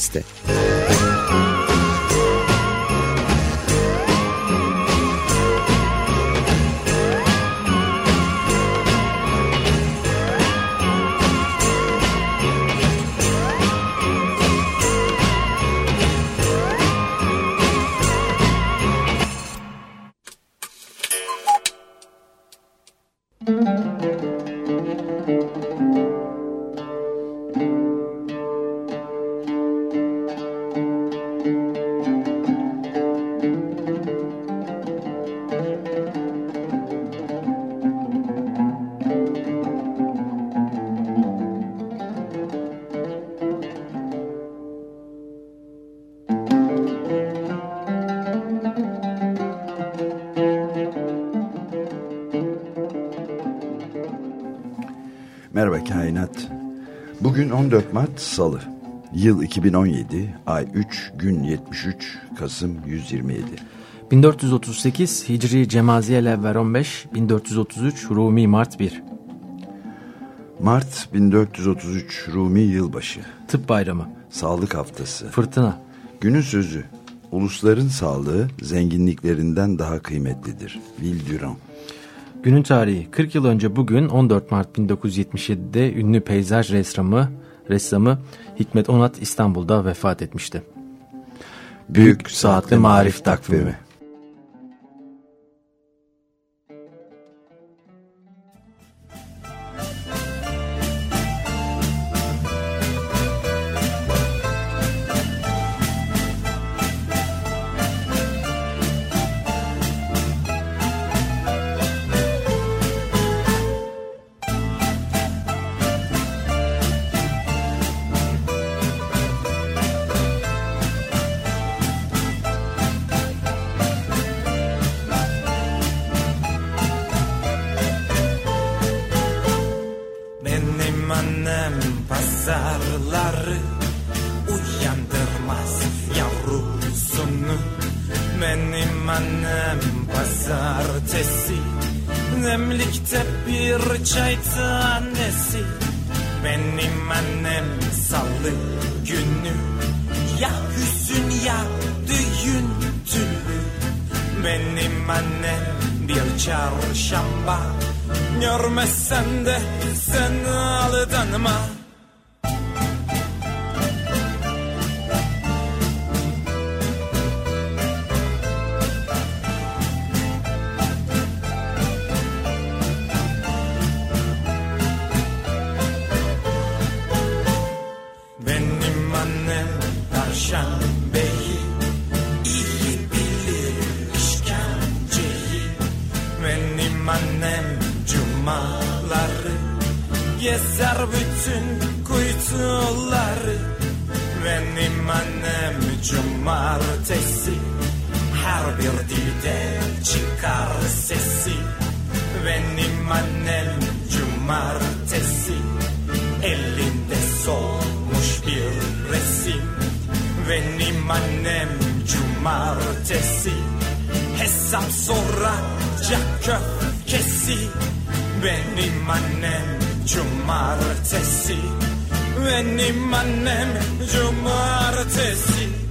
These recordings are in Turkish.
Açık 14 Mart Salı. Yıl 2017, ay 3, gün 73, Kasım 127. 1438 Hicri Cemaziye Levver 15, 1433 Rumi Mart 1. Mart 1433 Rumi yılbaşı. Tıp Bayramı. Sağlık Haftası. Fırtına. Günün sözü. Ulusların sağlığı zenginliklerinden daha kıymetlidir. Will Durant. Günün tarihi 40 yıl önce bugün 14 Mart 1977'de ünlü peyzaj ressamı, ressamı Hikmet Onat İstanbul'da vefat etmişti. Büyük Saatli Marif Takvimi Gezer bütün kuytuları. Benim annem cumartesi Her bir dilde çıkar sesi. Benim annem cumartesi Elinde solmuş bir resim. Benim annem cumartesi Hesap soracak köfkesi. Benim annem cumartesi Benim annem cumartesi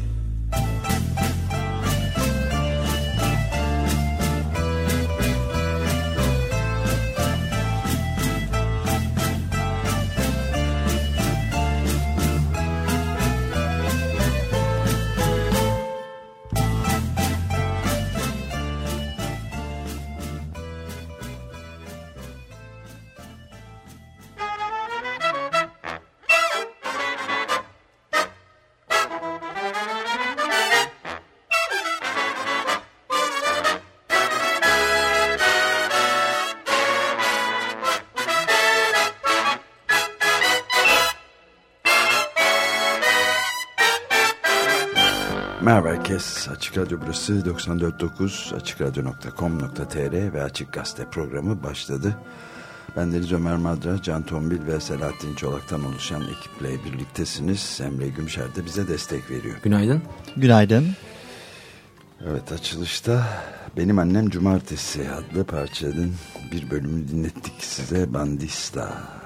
Herkes. Açık Radyo burası 94.9 açıkradyo.com.tr ve Açık Gazete programı başladı. Ben Deniz Ömer Madra, Can Tombil ve Selahattin Çolak'tan oluşan ekiple birliktesiniz. Emre Gümşer de bize destek veriyor. Günaydın. Günaydın. Evet açılışta Benim Annem Cumartesi adlı parçanın bir bölümünü dinlettik size Bandista.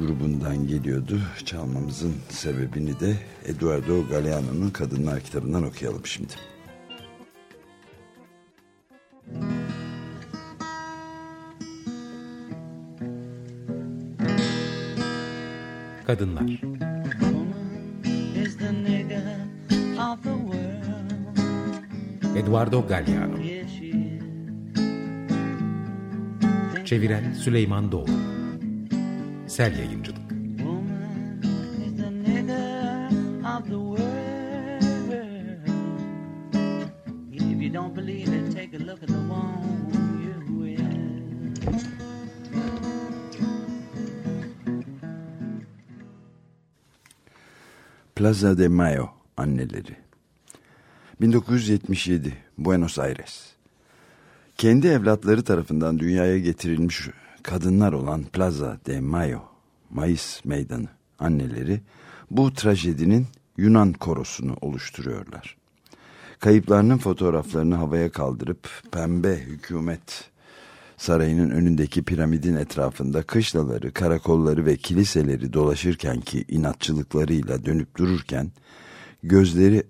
Grubundan geliyordu. Çalmamızın sebebini de Eduardo Galeano'nun Kadınlar kitabından okuyalım şimdi. Kadınlar Eduardo Galliano Çeviren Süleyman Doğru Sel Yayıncılık. Plaza de Mayo anneleri. 1977 Buenos Aires. Kendi evlatları tarafından dünyaya getirilmiş kadınlar olan Plaza de Mayo Mayıs Meydanı anneleri bu trajedinin Yunan korosunu oluşturuyorlar. Kayıplarının fotoğraflarını havaya kaldırıp pembe hükümet sarayının önündeki piramidin etrafında kışlaları, karakolları ve kiliseleri dolaşırken ki inatçılıklarıyla dönüp dururken gözleri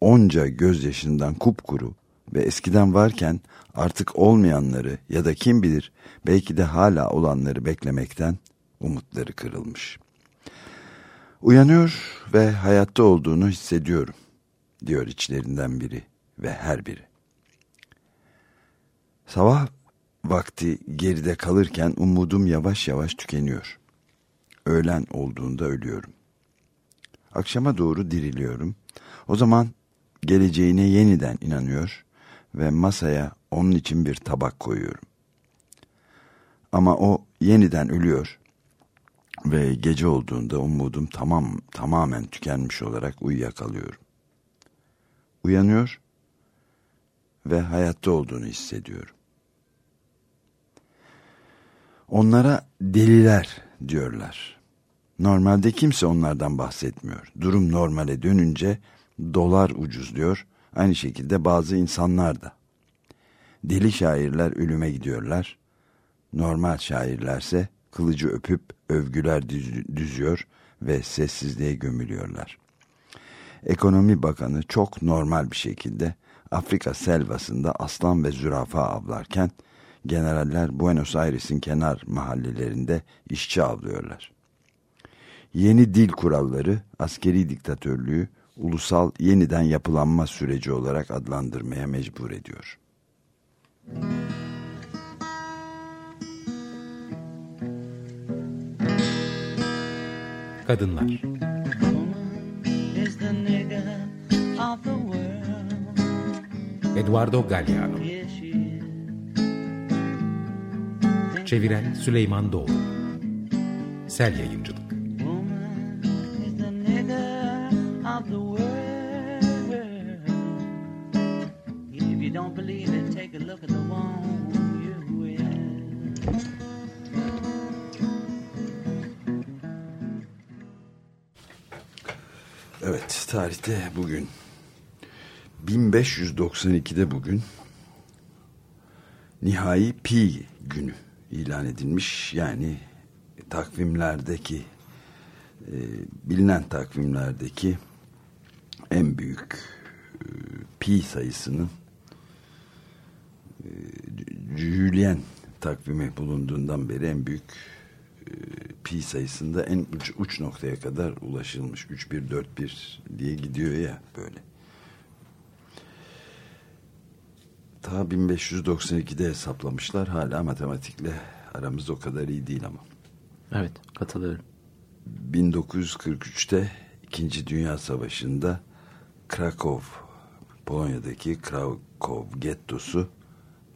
onca gözyaşından kupkuru ve eskiden varken artık olmayanları ya da kim bilir belki de hala olanları beklemekten umutları kırılmış. Uyanıyor ve hayatta olduğunu hissediyorum diyor içlerinden biri ve her biri. Sabah vakti geride kalırken umudum yavaş yavaş tükeniyor. Öğlen olduğunda ölüyorum. Akşama doğru diriliyorum. O zaman geleceğine yeniden inanıyor ve masaya onun için bir tabak koyuyorum. Ama o yeniden ölüyor ve gece olduğunda umudum tamam tamamen tükenmiş olarak uyuyakalıyorum. Uyanıyor ve hayatta olduğunu hissediyorum. Onlara deliler diyorlar. Normalde kimse onlardan bahsetmiyor. Durum normale dönünce dolar ucuz diyor. Aynı şekilde bazı insanlar da. Deli şairler ölüme gidiyorlar. Normal şairlerse kılıcı öpüp övgüler düzüyor ve sessizliğe gömülüyorlar. Ekonomi Bakanı çok normal bir şekilde Afrika selvasında aslan ve zürafa avlarken generaller Buenos Aires'in kenar mahallelerinde işçi avlıyorlar. Yeni dil kuralları askeri diktatörlüğü ulusal yeniden yapılanma süreci olarak adlandırmaya mecbur ediyor. Kadınlar. Eduardo Galliano Çeviren Süleyman Doğru Sel Yayıncılık Evet tarihte bugün. 1592'de bugün. Nihai pi günü ilan edilmiş. Yani takvimlerdeki e, bilinen takvimlerdeki en büyük e, pi sayısının Julian takvimi bulunduğundan beri en büyük e, pi sayısında en uç, uç noktaya kadar ulaşılmış. 3141 diye gidiyor ya böyle. Ta 1592'de hesaplamışlar. Hala matematikle aramız o kadar iyi değil ama. Evet katılıyorum. 1943'te İkinci Dünya Savaşı'nda Krakow, Polonya'daki Krakow gettosu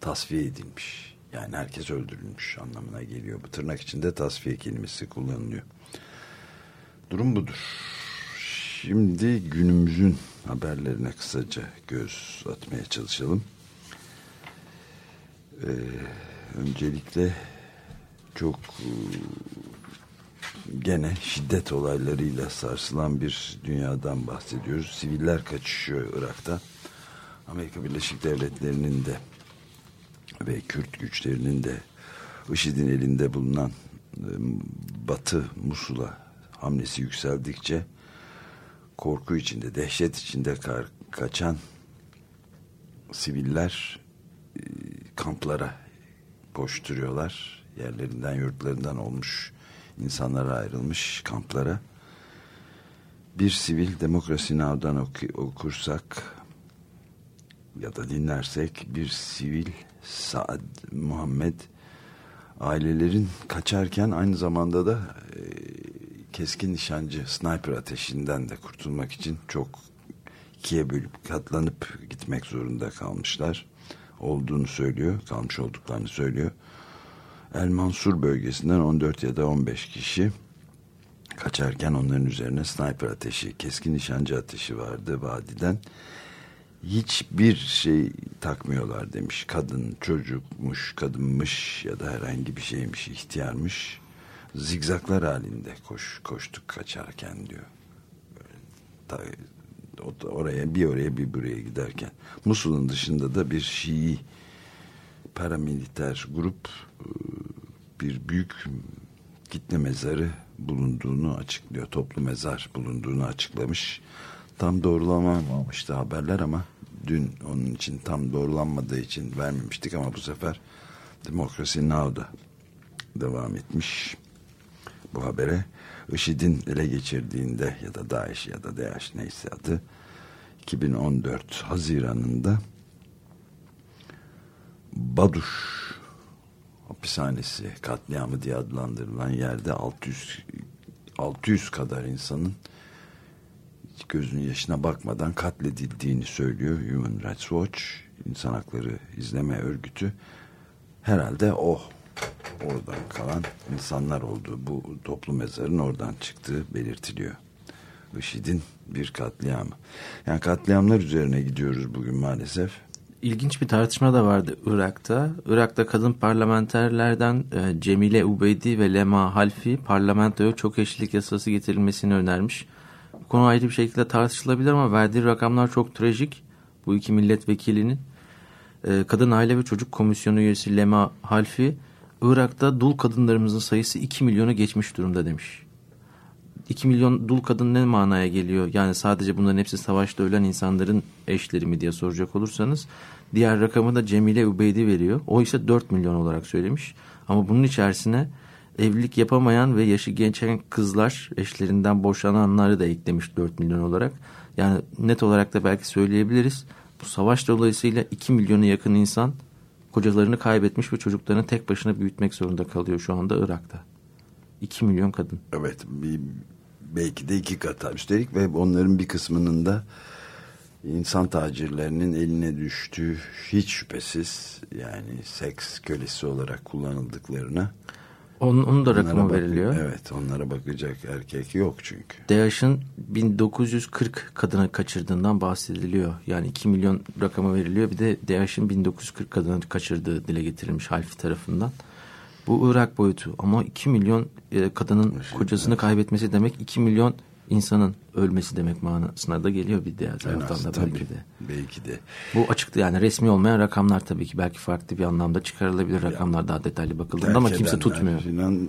tasfiye edilmiş. Yani herkes öldürülmüş anlamına geliyor. Bu tırnak içinde tasfiye kelimesi kullanılıyor. Durum budur. Şimdi günümüzün haberlerine kısaca göz atmaya çalışalım. Ee, öncelikle çok e, gene şiddet olaylarıyla sarsılan bir dünyadan bahsediyoruz. Siviller kaçışıyor Irak'ta. Amerika Birleşik Devletleri'nin de ve Kürt güçlerinin de IŞİD'in elinde bulunan e, Batı Musul'a hamlesi yükseldikçe korku içinde, dehşet içinde kaçan siviller e, kamplara koşturuyorlar. Yerlerinden, yurtlarından olmuş insanlara ayrılmış kamplara. Bir sivil Demokrasi oku, okursak ya da dinlersek bir sivil Saad Muhammed ailelerin kaçarken aynı zamanda da e, keskin nişancı sniper ateşinden de kurtulmak için çok ikiye bölüp katlanıp gitmek zorunda kalmışlar olduğunu söylüyor. Kalmış olduklarını söylüyor. El Mansur bölgesinden 14 ya da 15 kişi kaçarken onların üzerine sniper ateşi, keskin nişancı ateşi vardı vadiden. Hiçbir şey takmıyorlar demiş. Kadın, çocukmuş, kadınmış ya da herhangi bir şeymiş, ihtiyarmış. Zigzaklar halinde koş, koştuk kaçarken diyor. Böyle, oraya bir oraya bir buraya giderken. Musul'un dışında da bir Şii paramiliter grup e, bir büyük kitle mezarı bulunduğunu açıklıyor. Toplu mezar bulunduğunu açıklamış. Tam doğrulanmamıştı haberler ama dün onun için tam doğrulanmadığı için vermemiştik ama bu sefer Demokrasi Now'da devam etmiş bu habere. IŞİD'in ele geçirdiğinde ya da DAEŞ ya da DAEŞ neyse adı 2014 Haziran'ında Baduş hapishanesi katliamı diye adlandırılan yerde 600 600 kadar insanın gözünün yaşına bakmadan katledildiğini söylüyor Human Rights Watch insan hakları izleme örgütü herhalde o oradan kalan insanlar olduğu bu toplu mezarın oradan çıktığı belirtiliyor. IŞİD'in bir katliamı. Yani katliamlar üzerine gidiyoruz bugün maalesef. İlginç bir tartışma da vardı Irak'ta. Irak'ta kadın parlamenterlerden e, Cemile Ubeydi ve Lema Halfi parlamentoya çok eşlilik yasası getirilmesini önermiş. Konu ayrı bir şekilde tartışılabilir ama verdiği rakamlar çok trajik. Bu iki milletvekilinin. E, Kadın Aile ve Çocuk Komisyonu üyesi Lema Halfi Irak'ta dul kadınlarımızın sayısı 2 milyonu geçmiş durumda demiş. 2 milyon dul kadın ne manaya geliyor? Yani sadece bunların hepsi savaşta ölen insanların eşleri mi diye soracak olursanız. Diğer rakamı da Cemile Ubeydi veriyor. O ise 4 milyon olarak söylemiş. Ama bunun içerisine evlilik yapamayan ve yaşı gençken kızlar eşlerinden boşananları da eklemiş 4 milyon olarak. Yani net olarak da belki söyleyebiliriz. Bu savaş dolayısıyla 2 milyonu yakın insan kocalarını kaybetmiş ve çocuklarını tek başına büyütmek zorunda kalıyor şu anda Irak'ta. 2 milyon kadın. Evet bir, belki de iki kat üstelik ve onların bir kısmının da insan tacirlerinin eline düştüğü hiç şüphesiz yani seks kölesi olarak kullanıldıklarına onun, onun da rakamı veriliyor. Evet onlara bakacak erkek yok çünkü. DAEŞ'in 1940 kadını kaçırdığından bahsediliyor. Yani 2 milyon rakamı veriliyor. Bir de DAEŞ'in 1940 kadını kaçırdığı dile getirilmiş Halfi tarafından. Bu Irak boyutu ama 2 milyon e, kadının kocasını evet. kaybetmesi demek 2 milyon insanın ölmesi demek manasına da geliyor bir diğer taraftan da belki de. Belki de. Bu açıktı yani resmi olmayan rakamlar tabii ki belki farklı bir anlamda çıkarılabilir rakamlar daha detaylı bakıldığında ama kimse tutmuyor. Filan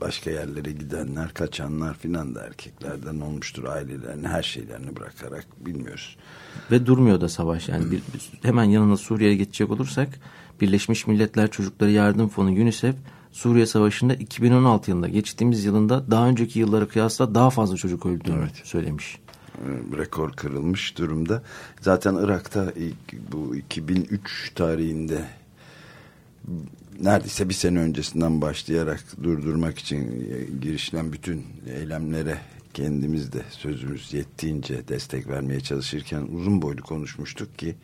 başka yerlere gidenler, kaçanlar filan da erkeklerden olmuştur. Ailelerini, her şeylerini bırakarak bilmiyoruz. Ve durmuyor da savaş yani. Bir, hemen yanına Suriye'ye geçecek olursak Birleşmiş Milletler Çocukları Yardım Fonu UNICEF Suriye Savaşı'nda 2016 yılında geçtiğimiz yılında daha önceki yıllara kıyasla daha fazla çocuk öldüğünü evet. söylemiş. Ee, rekor kırılmış durumda. Zaten Irak'ta ilk, bu 2003 tarihinde neredeyse bir sene öncesinden başlayarak durdurmak için girişilen bütün eylemlere kendimiz de sözümüz yettiğince destek vermeye çalışırken uzun boylu konuşmuştuk ki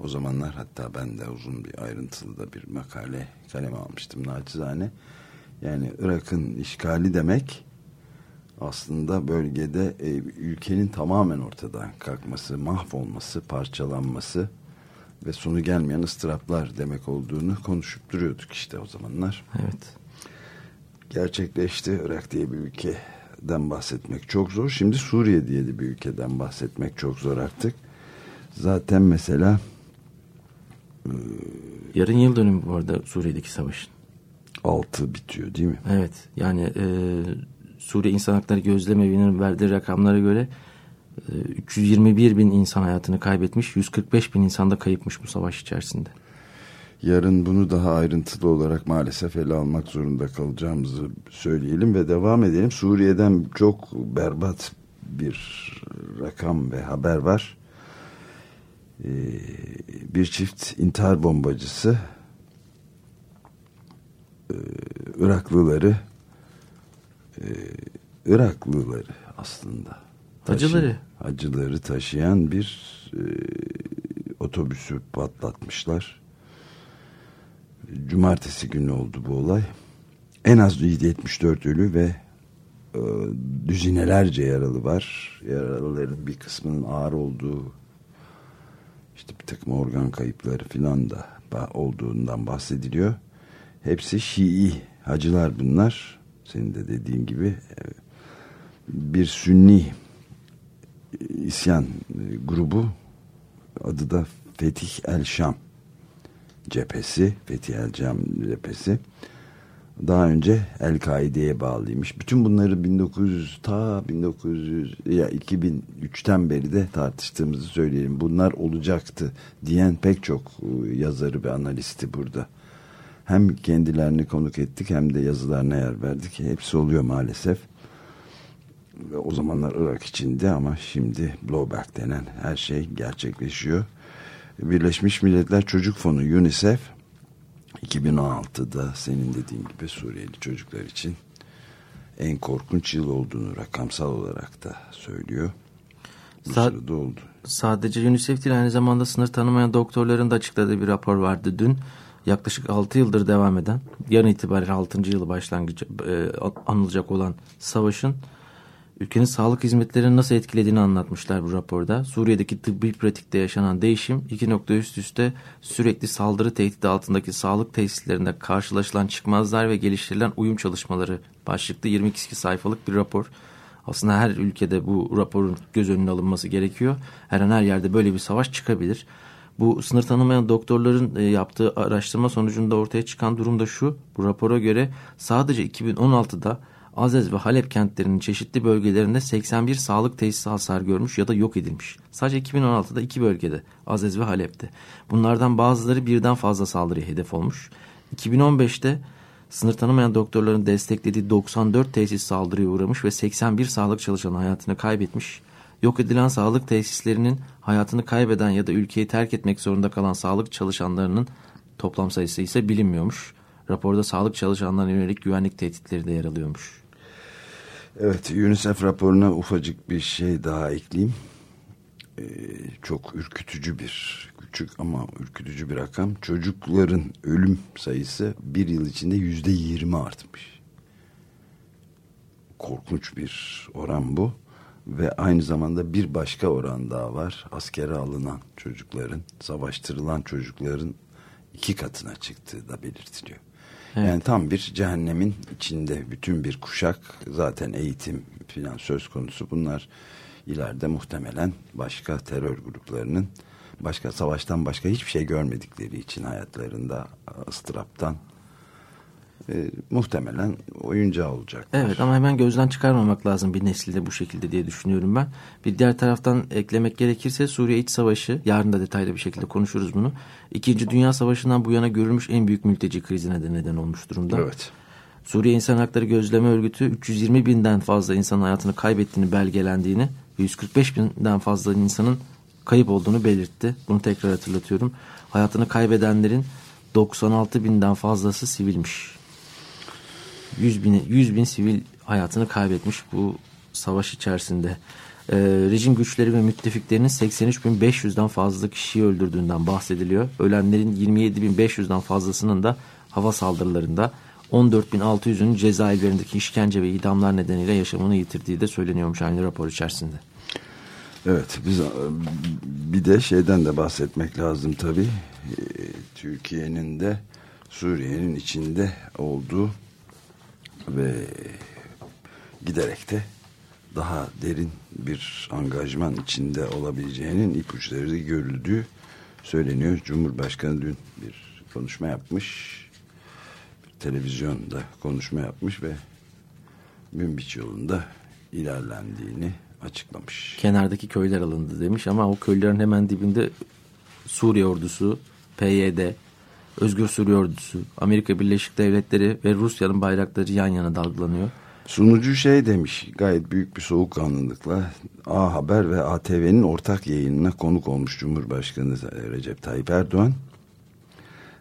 o zamanlar hatta ben de uzun bir ayrıntılı da bir makale kaleme almıştım naçizane. Yani Irak'ın işgali demek aslında bölgede e, ülkenin tamamen ortadan kalkması, mahvolması, parçalanması ve sonu gelmeyen ıstıraplar demek olduğunu konuşup duruyorduk işte o zamanlar. Evet. Gerçekleşti Irak diye bir ülkeden bahsetmek çok zor. Şimdi Suriye diye de bir ülkeden bahsetmek çok zor artık. Zaten mesela Yarın yıl dönümü bu arada Suriye'deki savaşın. 6 bitiyor değil mi? Evet yani e, Suriye İnsan Hakları Gözlem Evi'nin verdiği rakamlara göre 321 bin insan hayatını kaybetmiş 145 bin insan da kayıpmış bu savaş içerisinde. Yarın bunu daha ayrıntılı olarak maalesef ele almak zorunda kalacağımızı söyleyelim ve devam edelim. Suriye'den çok berbat bir rakam ve haber var. Ee, bir çift intihar bombacısı e, Iraklıları e, Iraklıları aslında Hacıları. hacıları taşıyan bir e, otobüsü patlatmışlar. Cumartesi günü oldu bu olay. En az 74 ölü ve e, düzinelerce yaralı var. Yaralıların bir kısmının ağır olduğu işte bir takım organ kayıpları filan da olduğundan bahsediliyor. Hepsi Şii hacılar bunlar. Senin de dediğin gibi e, bir Sünni isyan e, grubu adı da Fetih El Şam cephesi Fetih El Şam cephesi daha önce El Kaide'ye bağlıymış. Bütün bunları 1900 ta 1900 ya 2003'ten beri de tartıştığımızı söyleyelim. Bunlar olacaktı diyen pek çok e, yazarı ve analisti burada. Hem kendilerini konuk ettik hem de yazılarına yer verdik. Hepsi oluyor maalesef. Ve o zamanlar Irak içinde ama şimdi blowback denen her şey gerçekleşiyor. Birleşmiş Milletler Çocuk Fonu UNICEF 2016'da senin dediğin gibi Suriyeli çocuklar için en korkunç yıl olduğunu rakamsal olarak da söylüyor. Sa oldu. Sadece UNICEF değil aynı zamanda sınır tanımayan doktorların da açıkladığı bir rapor vardı dün. Yaklaşık 6 yıldır devam eden, yarın itibaren 6. yılı başlangıcı e, anılacak olan savaşın ülkenin sağlık hizmetlerini nasıl etkilediğini anlatmışlar bu raporda. Suriye'deki tıbbi pratikte yaşanan değişim iki nokta üst üste sürekli saldırı tehdidi altındaki sağlık tesislerinde karşılaşılan çıkmazlar ve geliştirilen uyum çalışmaları başlıklı 22 sayfalık bir rapor. Aslında her ülkede bu raporun göz önüne alınması gerekiyor. Her an her yerde böyle bir savaş çıkabilir. Bu sınır tanımayan doktorların yaptığı araştırma sonucunda ortaya çıkan durum da şu. Bu rapora göre sadece 2016'da Azez ve Halep kentlerinin çeşitli bölgelerinde 81 sağlık tesisi hasar görmüş ya da yok edilmiş. Sadece 2016'da iki bölgede Azez ve Halep'te. Bunlardan bazıları birden fazla saldırıya hedef olmuş. 2015'te sınır tanımayan doktorların desteklediği 94 tesis saldırıya uğramış ve 81 sağlık çalışanı hayatını kaybetmiş. Yok edilen sağlık tesislerinin hayatını kaybeden ya da ülkeyi terk etmek zorunda kalan sağlık çalışanlarının toplam sayısı ise bilinmiyormuş. Raporda sağlık çalışanlarına yönelik güvenlik tehditleri de yer alıyormuş. Evet UNICEF raporuna ufacık bir şey daha ekleyeyim. Ee, çok ürkütücü bir küçük ama ürkütücü bir rakam. Çocukların ölüm sayısı bir yıl içinde yüzde yirmi artmış. Korkunç bir oran bu. Ve aynı zamanda bir başka oran daha var. Askere alınan çocukların, savaştırılan çocukların iki katına çıktığı da belirtiliyor. Evet. Yani tam bir cehennemin içinde bütün bir kuşak zaten eğitim filan söz konusu. Bunlar ileride muhtemelen başka terör gruplarının başka savaştan başka hiçbir şey görmedikleri için hayatlarında ıstıraptan e, muhtemelen oyuncağı olacak. Evet ama hemen gözden çıkarmamak lazım bir nesilde bu şekilde diye düşünüyorum ben. Bir diğer taraftan eklemek gerekirse Suriye İç Savaşı, yarın da detaylı bir şekilde konuşuruz bunu. İkinci Dünya Savaşı'ndan bu yana görülmüş en büyük mülteci krizine de neden olmuş durumda. Evet. Suriye İnsan Hakları Gözleme Örgütü 320 binden fazla insan hayatını kaybettiğini belgelendiğini, 145 binden fazla insanın kayıp olduğunu belirtti. Bunu tekrar hatırlatıyorum. Hayatını kaybedenlerin 96 binden fazlası sivilmiş. 100 bin, 100 bin sivil hayatını kaybetmiş bu savaş içerisinde. Ee, rejim güçleri ve müttefiklerinin 83.500'den fazla kişiyi öldürdüğünden bahsediliyor. Ölenlerin 27.500'den fazlasının da hava saldırılarında 14.600'ünün cezaevlerindeki işkence ve idamlar nedeniyle yaşamını yitirdiği de söyleniyormuş aynı rapor içerisinde. Evet biz bir de şeyden de bahsetmek lazım tabii. Türkiye'nin de Suriye'nin içinde olduğu ve giderek de daha derin bir angajman içinde olabileceğinin ipuçları görüldüğü söyleniyor. Cumhurbaşkanı dün bir konuşma yapmış. televizyonda konuşma yapmış ve Münbiç yolunda ilerlendiğini açıklamış. Kenardaki köyler alındı demiş ama o köylerin hemen dibinde Suriye ordusu, PYD, Özgür Suriye ordusu, Amerika Birleşik Devletleri ve Rusya'nın bayrakları yan yana dalgalanıyor. Sunucu şey demiş gayet büyük bir soğukkanlılıkla A Haber ve ATV'nin ortak yayınına konuk olmuş Cumhurbaşkanı Recep Tayyip Erdoğan.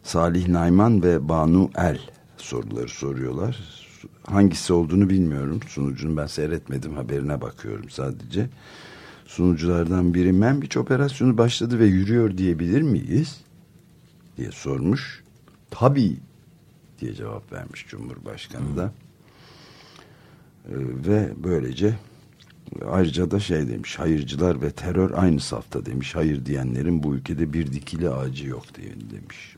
Salih Nayman ve Banu El soruları soruyorlar. Hangisi olduğunu bilmiyorum. Sunucunun ben seyretmedim haberine bakıyorum sadece. Sunuculardan biri Membiç operasyonu başladı ve yürüyor diyebilir miyiz? Diye sormuş. Tabii diye cevap vermiş Cumhurbaşkanı da. Ee, ve böylece ayrıca da şey demiş hayırcılar ve terör aynı safta demiş. Hayır diyenlerin bu ülkede bir dikili ağacı yok diye demiş.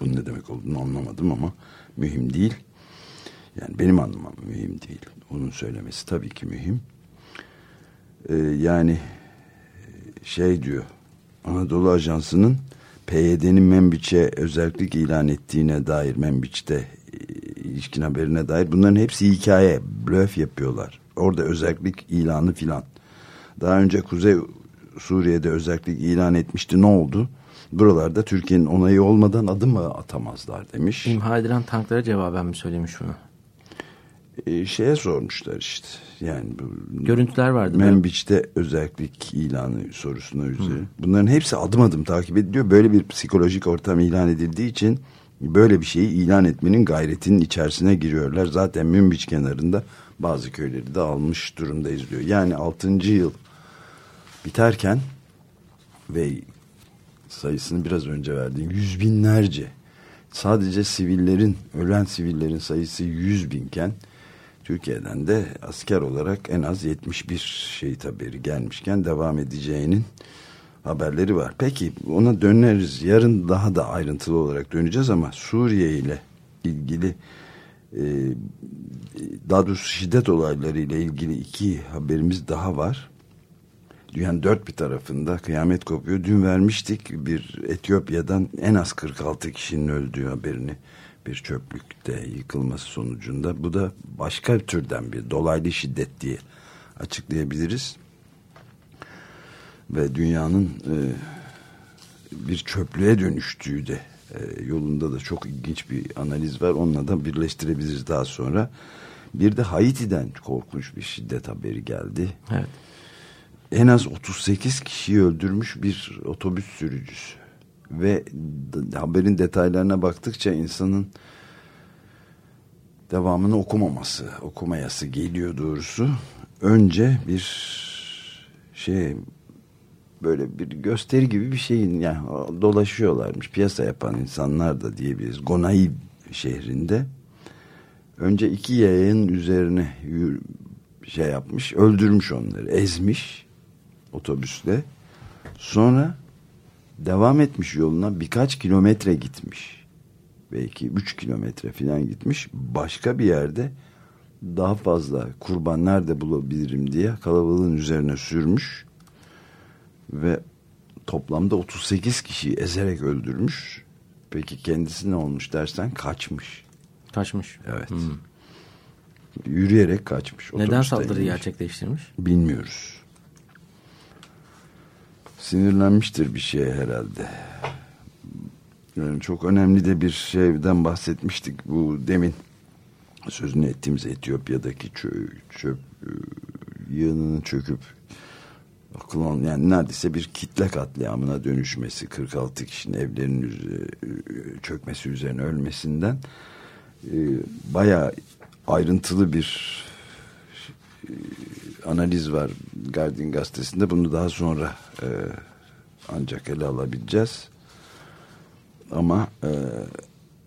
Bunun ne demek olduğunu anlamadım ama mühim değil. Yani benim anlamam mühim değil. Onun söylemesi tabii ki mühim. Ee, yani şey diyor Anadolu Ajansı'nın PYD'nin Membiç'e özellik ilan ettiğine dair Membiç'te ilişkin haberine dair bunların hepsi hikaye blöf yapıyorlar. Orada özellik ilanı filan. Daha önce Kuzey Suriye'de özellik ilan etmişti ne oldu? Buralarda Türkiye'nin onayı olmadan adım mı atamazlar demiş. İmha edilen tanklara cevaben mi söylemiş bunu? Ee, şeye sormuşlar işte. Yani bu, Görüntüler vardı. Membiç'te özellik ilanı sorusuna üzeri. Bunların hepsi adım adım takip ediliyor. Böyle bir psikolojik ortam ilan edildiği için böyle bir şeyi ilan etmenin gayretinin içerisine giriyorlar. Zaten Münbiç kenarında bazı köyleri de almış durumda izliyor. Yani 6. yıl biterken ve sayısını biraz önce verdiğim yüz binlerce sadece sivillerin ölen sivillerin sayısı yüz binken Türkiye'den de asker olarak en az 71 şehit haberi gelmişken devam edeceğinin haberleri var. Peki ona döneriz. Yarın daha da ayrıntılı olarak döneceğiz ama Suriye ile ilgili e, daha doğrusu şiddet olayları ile ilgili iki haberimiz daha var. Dünyanın dört bir tarafında kıyamet kopuyor. Dün vermiştik bir Etiyopya'dan en az 46 kişinin öldüğü haberini bir çöplükte yıkılması sonucunda. Bu da başka türden bir dolaylı şiddet diye açıklayabiliriz. Ve dünyanın e, bir çöplüğe dönüştüğü de e, yolunda da çok ilginç bir analiz var. Onunla da birleştirebiliriz daha sonra. Bir de Haiti'den korkunç bir şiddet haberi geldi. Evet. En az 38 kişiyi öldürmüş bir otobüs sürücüsü ve haberin detaylarına baktıkça insanın devamını okumaması, okumayası geliyor doğrusu. Önce bir şey böyle bir gösteri gibi bir şeyin yani dolaşıyorlarmış. Piyasa yapan insanlar da diyebiliriz. Gonai şehrinde önce iki yayın üzerine şey yapmış, öldürmüş onları, ezmiş otobüsle. Sonra devam etmiş yoluna birkaç kilometre gitmiş. Belki üç kilometre falan gitmiş. Başka bir yerde daha fazla kurban nerede bulabilirim diye kalabalığın üzerine sürmüş. Ve toplamda 38 kişiyi ezerek öldürmüş. Peki kendisi ne olmuş dersen kaçmış. Kaçmış. Evet. Hmm. Yürüyerek kaçmış. Neden saldırı gerçekleştirmiş? Bilmiyoruz sinirlenmiştir bir şeye herhalde. Yani çok önemli de bir şeyden bahsetmiştik bu demin sözünü ettiğimiz Etiyopya'daki çöp, çöp yığınının çöküp akılan yani neredeyse bir kitle katliamına dönüşmesi 46 kişinin evlerinin çökmesi üzerine ölmesinden e, bayağı ayrıntılı bir analiz var Guardian gazetesinde. Bunu daha sonra e, ancak ele alabileceğiz. Ama e,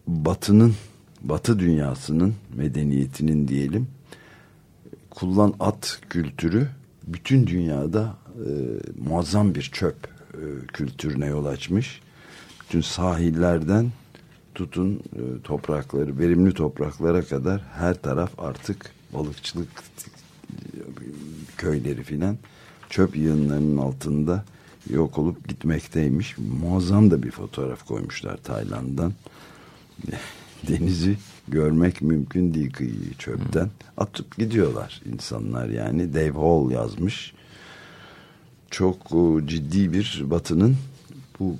Batı'nın, Batı dünyasının medeniyetinin diyelim kullan at kültürü bütün dünyada e, muazzam bir çöp e, kültürüne yol açmış. Bütün sahillerden tutun e, toprakları, verimli topraklara kadar her taraf artık balıkçılık köyleri filan çöp yığınlarının altında yok olup gitmekteymiş. Muazzam da bir fotoğraf koymuşlar Tayland'dan. denizi görmek mümkün değil kıyıyı çöpten. Atıp gidiyorlar insanlar yani. Dave Hall yazmış. Çok e, ciddi bir batının bu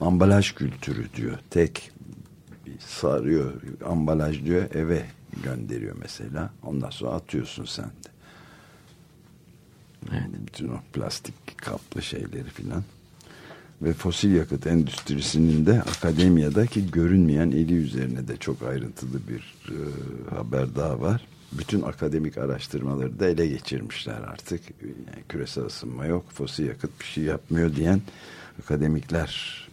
ambalaj kültürü diyor. Tek sarıyor ambalaj diyor eve gönderiyor mesela. Ondan sonra atıyorsun sen de. Evet. Bütün o plastik kaplı şeyleri filan. Ve fosil yakıt endüstrisinin de akademiyadaki görünmeyen eli üzerine de çok ayrıntılı bir e, haber daha var. Bütün akademik araştırmaları da ele geçirmişler artık. Yani küresel ısınma yok, fosil yakıt bir şey yapmıyor diyen akademikler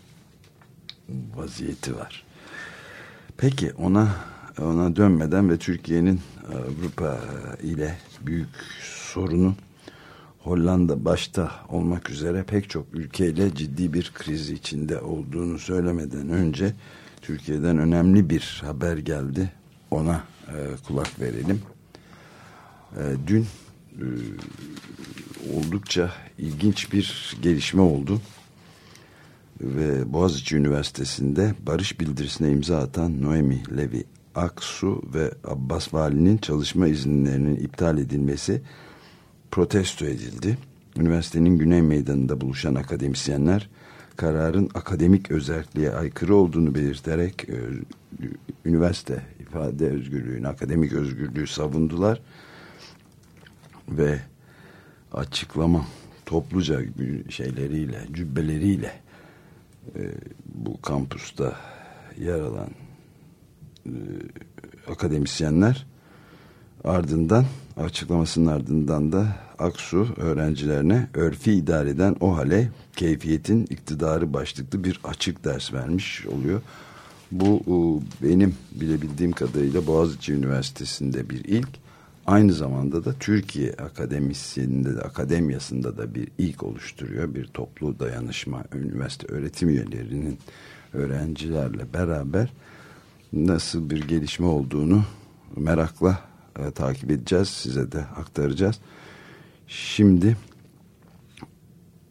vaziyeti var. Peki ona ona dönmeden ve Türkiye'nin Avrupa ile büyük sorunu Hollanda başta olmak üzere pek çok ülkeyle ciddi bir kriz içinde olduğunu söylemeden önce Türkiye'den önemli bir haber geldi. Ona e, kulak verelim. E, dün e, oldukça ilginç bir gelişme oldu. Ve Boğaziçi Üniversitesi'nde barış bildirisine imza atan Noemi Levi Aksu ve Abbas Vali'nin çalışma izinlerinin iptal edilmesi protesto edildi. Üniversitenin Güney Meydanı'nda buluşan akademisyenler kararın akademik özelliğe aykırı olduğunu belirterek e, üniversite ifade özgürlüğünü, akademik özgürlüğü savundular ve açıklama topluca şeyleriyle, cübbeleriyle e, bu kampüste yer alan e, akademisyenler ardından açıklamasının ardından da Aksu öğrencilerine örfi idare eden o hale keyfiyetin iktidarı başlıklı bir açık ders vermiş oluyor. Bu benim bilebildiğim kadarıyla Boğaziçi Üniversitesi'nde bir ilk. Aynı zamanda da Türkiye Akademisi'nde de akademiyasında da bir ilk oluşturuyor. Bir toplu dayanışma üniversite öğretim üyelerinin öğrencilerle beraber nasıl bir gelişme olduğunu merakla e, takip edeceğiz. Size de aktaracağız. Şimdi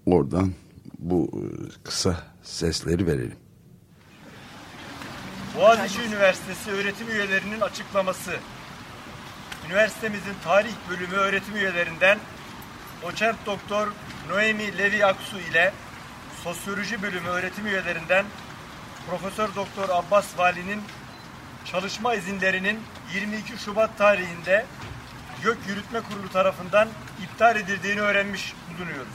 oradan bu e, kısa sesleri verelim. Boğaziçi Üniversitesi öğretim üyelerinin açıklaması. Üniversitemizin tarih bölümü öğretim üyelerinden doçent doktor Noemi Levi Aksu ile sosyoloji bölümü öğretim üyelerinden Profesör Doktor Abbas Vali'nin çalışma izinlerinin 22 Şubat tarihinde Gök Yürütme Kurulu tarafından iptal edildiğini öğrenmiş bulunuyoruz.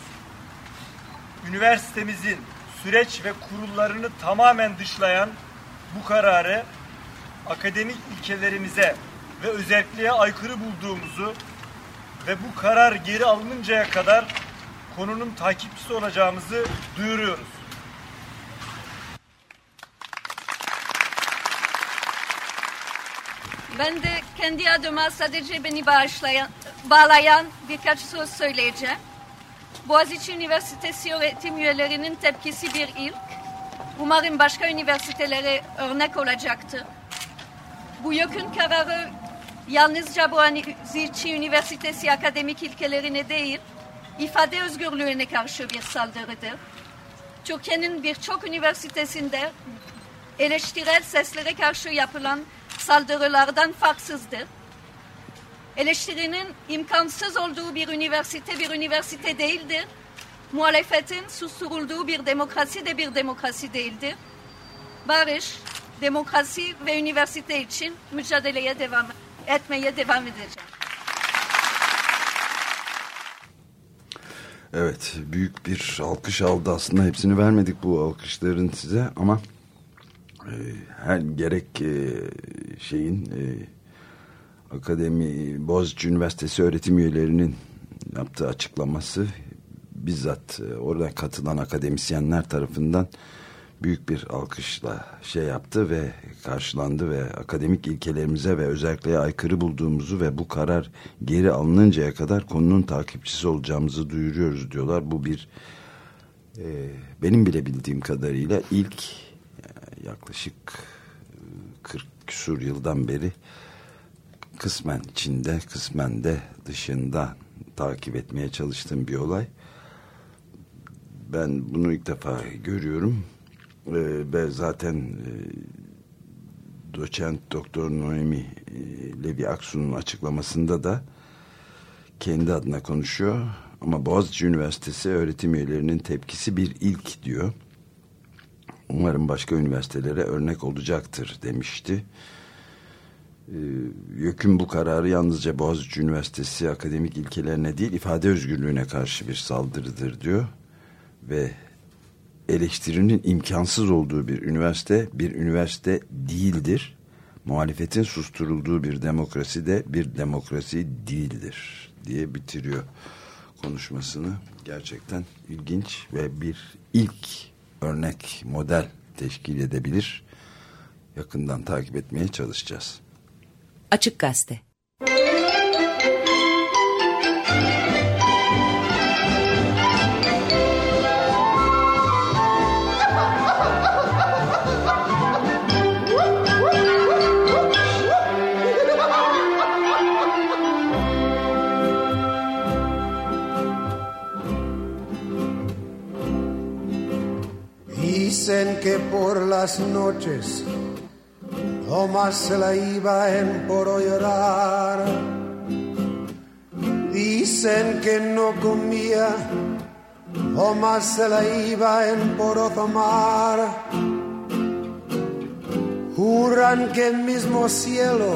Üniversitemizin süreç ve kurullarını tamamen dışlayan bu kararı akademik ilkelerimize ve özelliğe aykırı bulduğumuzu ve bu karar geri alınıncaya kadar konunun takipçisi olacağımızı duyuruyoruz. Ben de kendi adıma sadece beni bağışlayan, bağlayan birkaç söz söyleyeceğim. Boğaziçi Üniversitesi öğretim üyelerinin tepkisi bir ilk. Umarım başka üniversitelere örnek olacaktır. Bu yakın kararı yalnızca Boğaziçi Üniversitesi akademik ilkelerine değil, ifade özgürlüğüne karşı bir saldırıdır. Türkiye'nin birçok üniversitesinde eleştirel seslere karşı yapılan saldırılardan farksızdır. Eleştirinin imkansız olduğu bir üniversite bir üniversite değildir. Muhalefetin susturulduğu bir demokrasi de bir demokrasi değildir. Barış, demokrasi ve üniversite için mücadeleye devam etmeye devam edeceğim. Evet büyük bir alkış aldı aslında hepsini vermedik bu alkışların size ama her gerek e, şeyin e, akademi Boğaziçi Üniversitesi öğretim üyelerinin yaptığı açıklaması bizzat e, orada katılan akademisyenler tarafından büyük bir alkışla şey yaptı ve karşılandı ve akademik ilkelerimize ve özellikle aykırı bulduğumuzu ve bu karar geri alınıncaya kadar konunun takipçisi olacağımızı duyuruyoruz diyorlar. Bu bir e, benim bile bildiğim kadarıyla ilk yaklaşık 40 küsur yıldan beri kısmen içinde kısmen de dışında takip etmeye çalıştığım bir olay. Ben bunu ilk defa görüyorum ee, ve zaten e, doçent doktor Noemi e, Levi Aksu'nun açıklamasında da kendi adına konuşuyor. Ama Boğaziçi Üniversitesi öğretim üyelerinin tepkisi bir ilk diyor. Umarım başka üniversitelere örnek olacaktır demişti. Ee, YÖK'ün bu kararı yalnızca Boğaziçi Üniversitesi akademik ilkelerine değil ifade özgürlüğüne karşı bir saldırıdır diyor. Ve eleştirinin imkansız olduğu bir üniversite bir üniversite değildir. Muhalefetin susturulduğu bir demokrasi de bir demokrasi değildir diye bitiriyor konuşmasını. Gerçekten ilginç ve bir ilk örnek model teşkil edebilir. Yakından takip etmeye çalışacağız. Açık Gazete que por las noches Tomás se la iba en poro llorar. Dicen que no comía, Tomás se la iba en poro tomar. Juran que el mismo cielo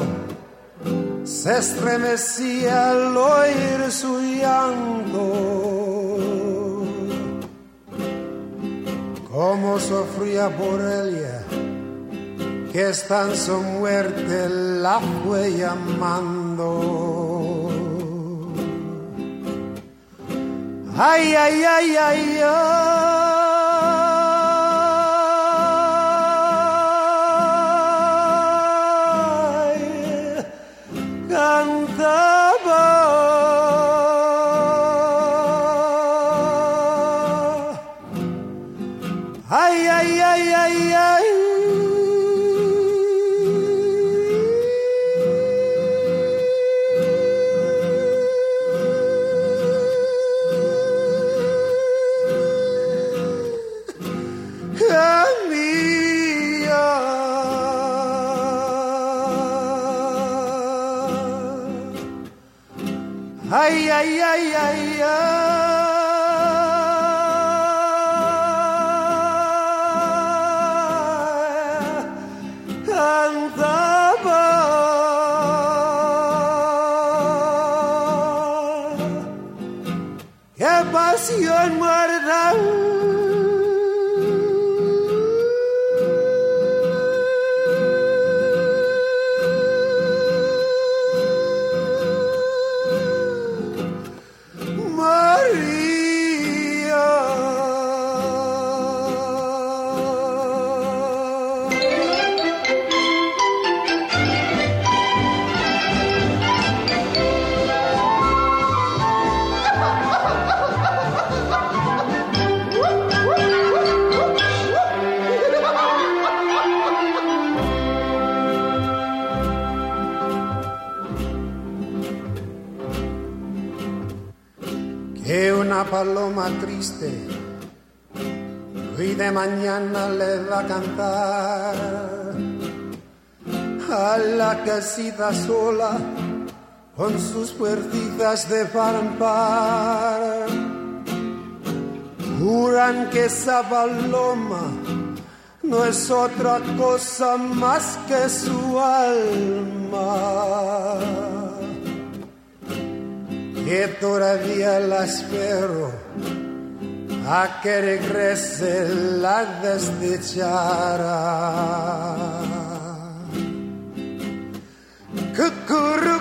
se estremecía al oír su llanto. Cómo sufría por ella que está en su muerte la fue llamando. Ay, ay, ay, ay, ay. De mañana le va a cantar. A la casita sola con sus puertitas de par en par. Juran que esa paloma no es otra cosa más que su alma. Que todavía la espero que regrese la desdichada. Cucurú,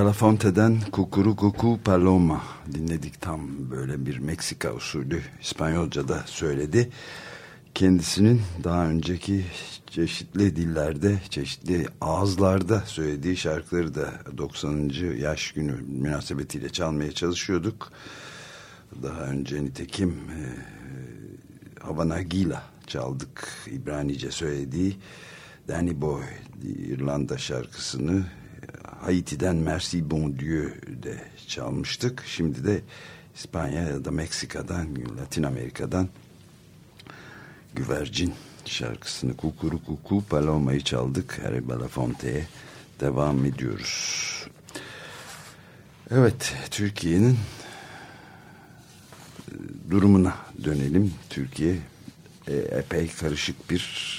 Belafonte'den Kukuru Kuku Paloma dinledik tam böyle bir Meksika usulü İspanyolca'da söyledi. Kendisinin daha önceki çeşitli dillerde, çeşitli ağızlarda söylediği şarkıları da 90. yaş günü münasebetiyle çalmaya çalışıyorduk. Daha önce nitekim e, Havana Gila çaldık. İbranice söylediği Danny Boy İrlanda şarkısını Haiti'den Merci Bon Dieu de çalmıştık. Şimdi de İspanya ya da Meksika'dan, Latin Amerika'dan Güvercin şarkısını Kukuru Kuku Paloma'yı çaldık. Harry Belafonte'ye devam ediyoruz. Evet, Türkiye'nin e, durumuna dönelim. Türkiye e, epey karışık bir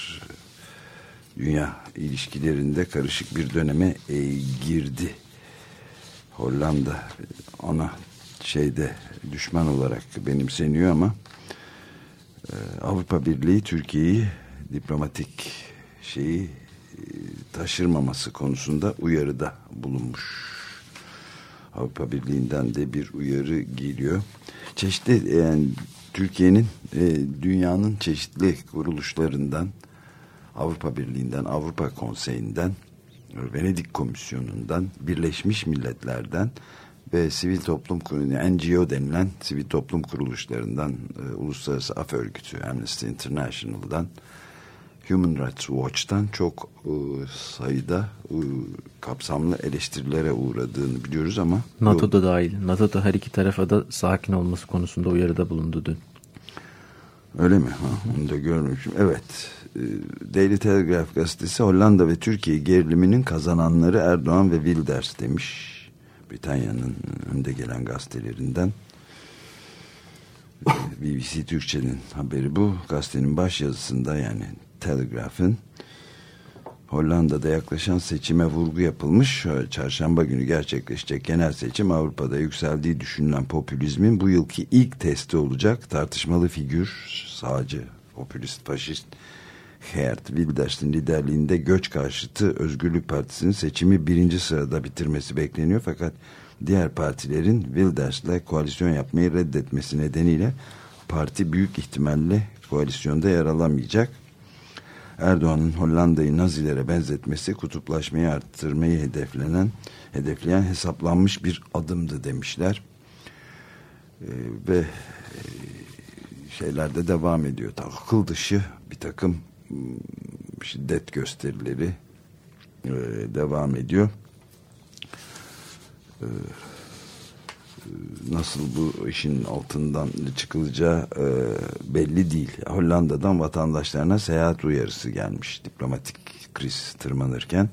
dünya ilişkilerinde karışık bir döneme e, girdi. Hollanda ona şeyde düşman olarak benimseniyor ama e, Avrupa Birliği Türkiye'yi diplomatik şeyi e, taşırmaması konusunda uyarıda bulunmuş. Avrupa Birliği'nden de bir uyarı geliyor. Çeşitli yani Türkiye'nin e, dünyanın çeşitli kuruluşlarından Avrupa Birliği'nden, Avrupa Konseyi'nden, Venedik Komisyonu'ndan, Birleşmiş Milletler'den ve sivil toplum NGO denilen sivil toplum kuruluşlarından, e, Uluslararası Af Örgütü, Amnesty International'dan, Human Rights Watch'tan çok e, sayıda e, kapsamlı eleştirilere uğradığını biliyoruz ama NATO da dahil. NATO da her iki tarafa da sakin olması konusunda uyarıda bulundu dün. Öyle mi? Ha, onu da görmüşüm. Evet. E, Daily Telegraph gazetesi Hollanda ve Türkiye geriliminin kazananları Erdoğan ve Wilders demiş. Britanya'nın önde gelen gazetelerinden. E, BBC Türkçe'nin haberi bu. Gazetenin baş yazısında yani Telegraph'ın Hollanda'da yaklaşan seçime vurgu yapılmış. Çarşamba günü gerçekleşecek genel seçim Avrupa'da yükseldiği düşünülen popülizmin bu yılki ilk testi olacak. Tartışmalı figür sağcı, popülist, faşist Geert Wilders'in liderliğinde Göç Karşıtı Özgürlük Partisi'nin seçimi birinci sırada bitirmesi bekleniyor. Fakat diğer partilerin Wilders'le koalisyon yapmayı reddetmesi nedeniyle parti büyük ihtimalle koalisyonda yer alamayacak. Erdoğan'ın Hollanda'yı Nazilere benzetmesi kutuplaşmayı arttırmayı hedeflenen hedefleyen hesaplanmış bir adımdı demişler. Ee, ve e, şeylerde devam ediyor. Akıl dışı bir takım şiddet gösterileri e, devam ediyor. E, nasıl bu işin altından çıkılacağı e, belli değil. Hollanda'dan vatandaşlarına seyahat uyarısı gelmiş diplomatik kriz tırmanırken.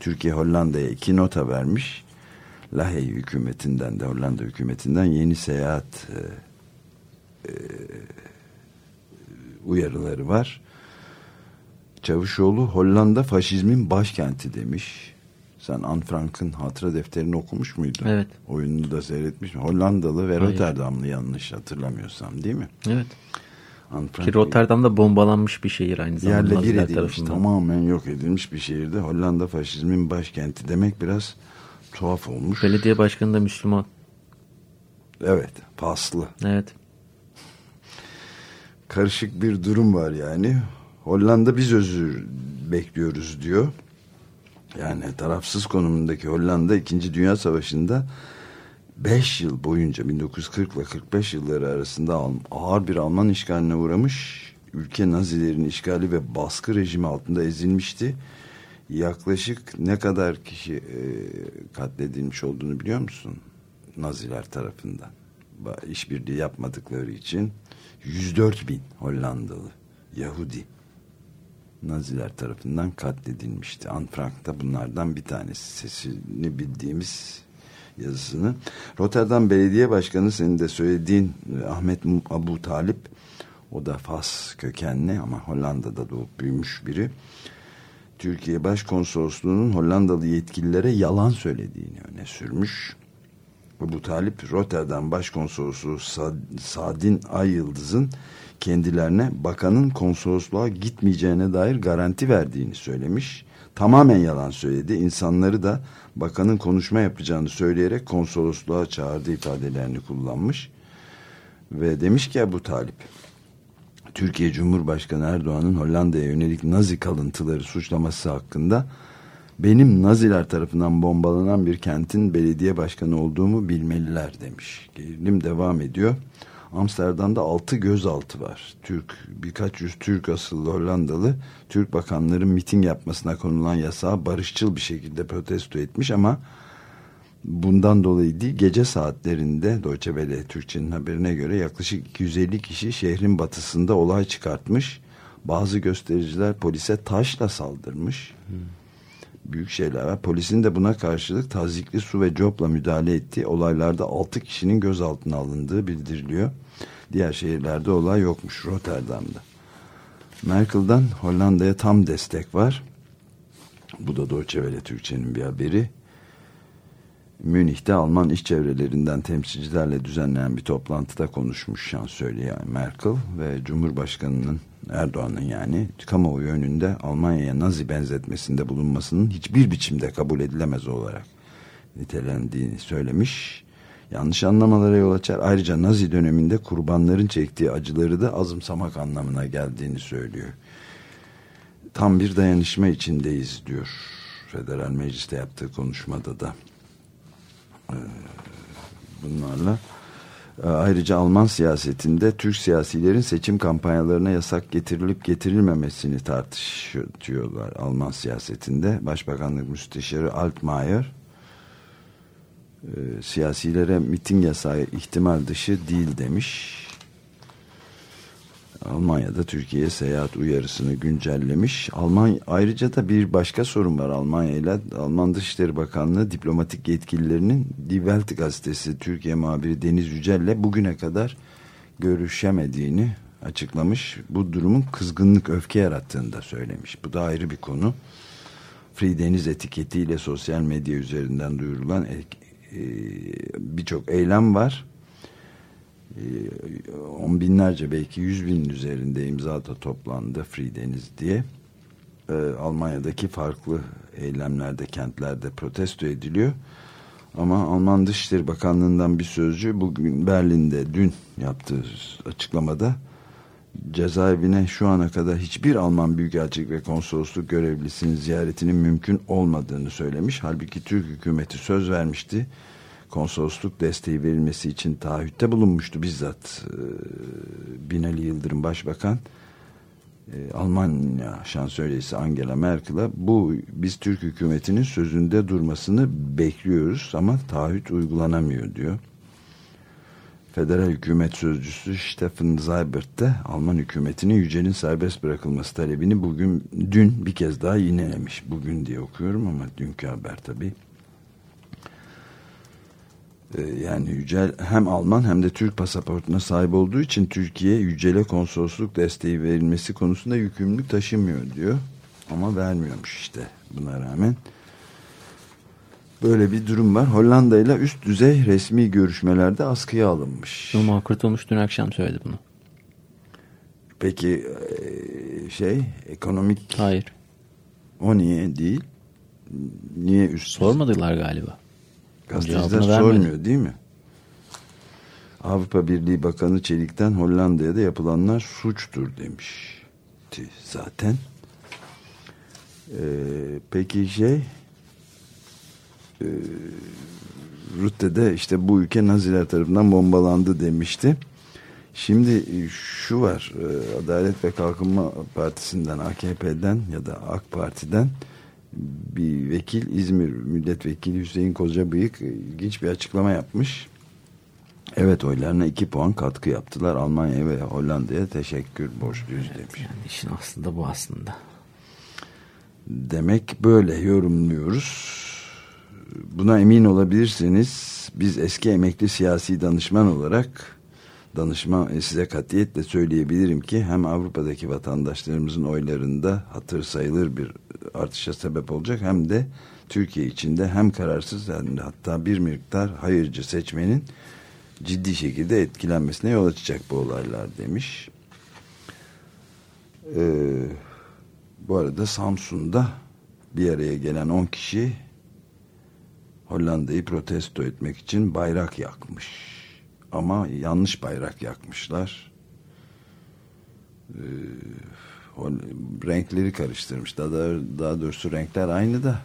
Türkiye Hollanda'ya iki nota vermiş. Lahey hükümetinden de Hollanda hükümetinden yeni seyahat e, e, uyarıları var. Çavuşoğlu Hollanda faşizmin başkenti demiş. Sen Anne Frank'ın hatıra defterini okumuş muydun? Evet. Oyununu da seyretmiş mi? Hollandalı ve Hayır. Rotterdamlı yanlış hatırlamıyorsam değil mi? Evet. Ki Rotterdam'da bombalanmış bir şehir aynı zamanda. Yerle bir edilmiş, tarafından. tamamen yok edilmiş bir şehirde. Hollanda faşizmin başkenti demek biraz tuhaf olmuş. Belediye başkanı da Müslüman. Evet paslı. Evet. Karışık bir durum var yani. Hollanda biz özür bekliyoruz diyor. Yani tarafsız konumundaki Hollanda 2. Dünya Savaşı'nda 5 yıl boyunca 1940 ile 45 yılları arasında ağır bir Alman işgaline uğramış. Ülke Nazilerin işgali ve baskı rejimi altında ezilmişti. Yaklaşık ne kadar kişi e, katledilmiş olduğunu biliyor musun? Naziler tarafından. işbirliği yapmadıkları için 104 bin Hollandalı Yahudi Naziler tarafından katledilmişti. Anne Frank da bunlardan bir tanesi. Sesini bildiğimiz yazısını. Rotterdam Belediye Başkanı senin de söylediğin e, Ahmet Abu Talip o da Fas kökenli ama Hollanda'da doğup büyümüş biri. Türkiye Başkonsolosluğu'nun Hollandalı yetkililere yalan söylediğini öne sürmüş. Bu Talip Rotterdam Başkonsolosluğu Sadin Ay kendilerine bakanın konsolosluğa gitmeyeceğine dair garanti verdiğini söylemiş. Tamamen yalan söyledi. İnsanları da bakanın konuşma yapacağını söyleyerek konsolosluğa çağırdı ifadelerini kullanmış. Ve demiş ki bu Talip Türkiye Cumhurbaşkanı Erdoğan'ın Hollanda'ya yönelik Nazi kalıntıları suçlaması hakkında benim Naziler tarafından bombalanan bir kentin belediye başkanı olduğumu bilmeliler demiş. Gerilim devam ediyor. Amsterdam'da altı gözaltı var. Türk birkaç yüz Türk asıllı Hollandalı Türk bakanların miting yapmasına konulan yasağı barışçıl bir şekilde protesto etmiş ama bundan dolayı değil gece saatlerinde Deutsche Welle Türkçe'nin haberine göre yaklaşık 250 kişi şehrin batısında olay çıkartmış. Bazı göstericiler polise taşla saldırmış. Hmm. Büyük şeyler var. Polisin de buna karşılık tazikli su ve copla müdahale ettiği olaylarda 6 kişinin gözaltına alındığı bildiriliyor. Diğer şehirlerde olay yokmuş Rotterdam'da. Merkel'dan Hollanda'ya tam destek var. Bu da Deutsche Welle Türkçe'nin bir haberi. Münih'te Alman iş çevrelerinden temsilcilerle düzenlenen bir toplantıda konuşmuş şansölye Merkel ve Cumhurbaşkanı'nın Erdoğan'ın yani kamuoyu önünde Almanya'ya Nazi benzetmesinde bulunmasının hiçbir biçimde kabul edilemez olarak nitelendiğini söylemiş. Yanlış anlamalara yol açar. Ayrıca Nazi döneminde kurbanların çektiği acıları da azımsamak anlamına geldiğini söylüyor. Tam bir dayanışma içindeyiz diyor. Federal Meclis'te yaptığı konuşmada da bunlarla ee, ayrıca Alman siyasetinde Türk siyasilerin seçim kampanyalarına yasak getirilip getirilmemesini tartışıyorlar Alman siyasetinde. Başbakanlık Müsteşarı Altmaier e, siyasilere miting yasağı ihtimal dışı değil demiş. Almanya'da Türkiye'ye seyahat uyarısını güncellemiş. Alman ayrıca da bir başka sorun var Almanya ile Alman Dışişleri Bakanlığı diplomatik yetkililerinin Die Welt gazetesi Türkiye muhabiri Deniz Yücel'le bugüne kadar görüşemediğini açıklamış. Bu durumun kızgınlık, öfke yarattığını da söylemiş. Bu da ayrı bir konu. Free Deniz etiketiyle sosyal medya üzerinden duyurulan e, birçok eylem var on binlerce belki yüz bin üzerinde imza da toplandı Free Deniz diye. Ee, Almanya'daki farklı eylemlerde, kentlerde protesto ediliyor. Ama Alman Dışişleri Bakanlığı'ndan bir sözcü bugün Berlin'de dün yaptığı açıklamada cezaevine şu ana kadar hiçbir Alman Büyükelçilik ve Konsolosluk görevlisinin ziyaretinin mümkün olmadığını söylemiş. Halbuki Türk hükümeti söz vermişti konsolosluk desteği verilmesi için taahhütte bulunmuştu bizzat e, Binali Yıldırım Başbakan e, Almanya şansölyesi Angela Merkel'a bu biz Türk hükümetinin sözünde durmasını bekliyoruz ama taahhüt uygulanamıyor diyor. Federal hükümet sözcüsü Stefan Seibert de Alman hükümetinin Yücel'in serbest bırakılması talebini bugün dün bir kez daha yinelemiş. Bugün diye okuyorum ama dünkü haber tabii. Ee, yani Yücel hem Alman hem de Türk pasaportuna sahip olduğu için Türkiye Yücel'e konsolosluk desteği verilmesi konusunda yükümlülük taşımıyor diyor. Ama vermiyormuş işte buna rağmen. Böyle bir durum var. Hollanda ile üst düzey resmi görüşmelerde askıya alınmış. Numan Kurtulmuş dün akşam söyledi bunu. Peki e, şey ekonomik... Hayır. O niye değil? Niye üst Sormadılar galiba. Gazeteciler sormuyor değil mi? Avrupa Birliği Bakanı Çelik'ten Hollanda'ya da yapılanlar suçtur demişti zaten. Ee, peki şey e, Rutte'de işte bu ülke Naziler tarafından bombalandı demişti. Şimdi şu var e, Adalet ve Kalkınma Partisi'nden AKP'den ya da AK Parti'den bir vekil İzmir milletvekili Hüseyin Kocabıyık ilginç bir açıklama yapmış. Evet oylarına iki puan katkı yaptılar. Almanya ve Hollanda'ya teşekkür borçluyuz evet, demiş. Yani işin aslında bu aslında. Demek böyle yorumluyoruz. Buna emin olabilirsiniz. Biz eski emekli siyasi danışman olarak danışman e, size katiyetle söyleyebilirim ki hem Avrupa'daki vatandaşlarımızın oylarında hatır sayılır bir artışa sebep olacak hem de Türkiye içinde hem kararsız hem de hatta bir miktar hayırcı seçmenin ciddi şekilde etkilenmesine yol açacak bu olaylar demiş. Ee, bu arada Samsun'da bir araya gelen 10 kişi Hollanda'yı protesto etmek için bayrak yakmış. Ama yanlış bayrak yakmışlar. Ee, renkleri karıştırmış. Daha, daha doğrusu renkler aynı da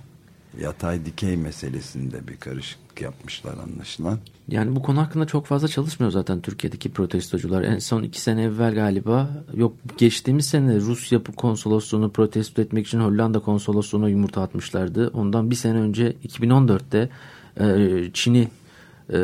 yatay dikey meselesinde bir karışıklık yapmışlar anlaşılan. Yani bu konu hakkında çok fazla çalışmıyor zaten Türkiye'deki protestocular. En son iki sene evvel galiba yok geçtiğimiz sene Rusya konsolosluğunu protesto etmek için Hollanda konsolosluğuna yumurta atmışlardı. Ondan bir sene önce 2014'te e, Çin'i e,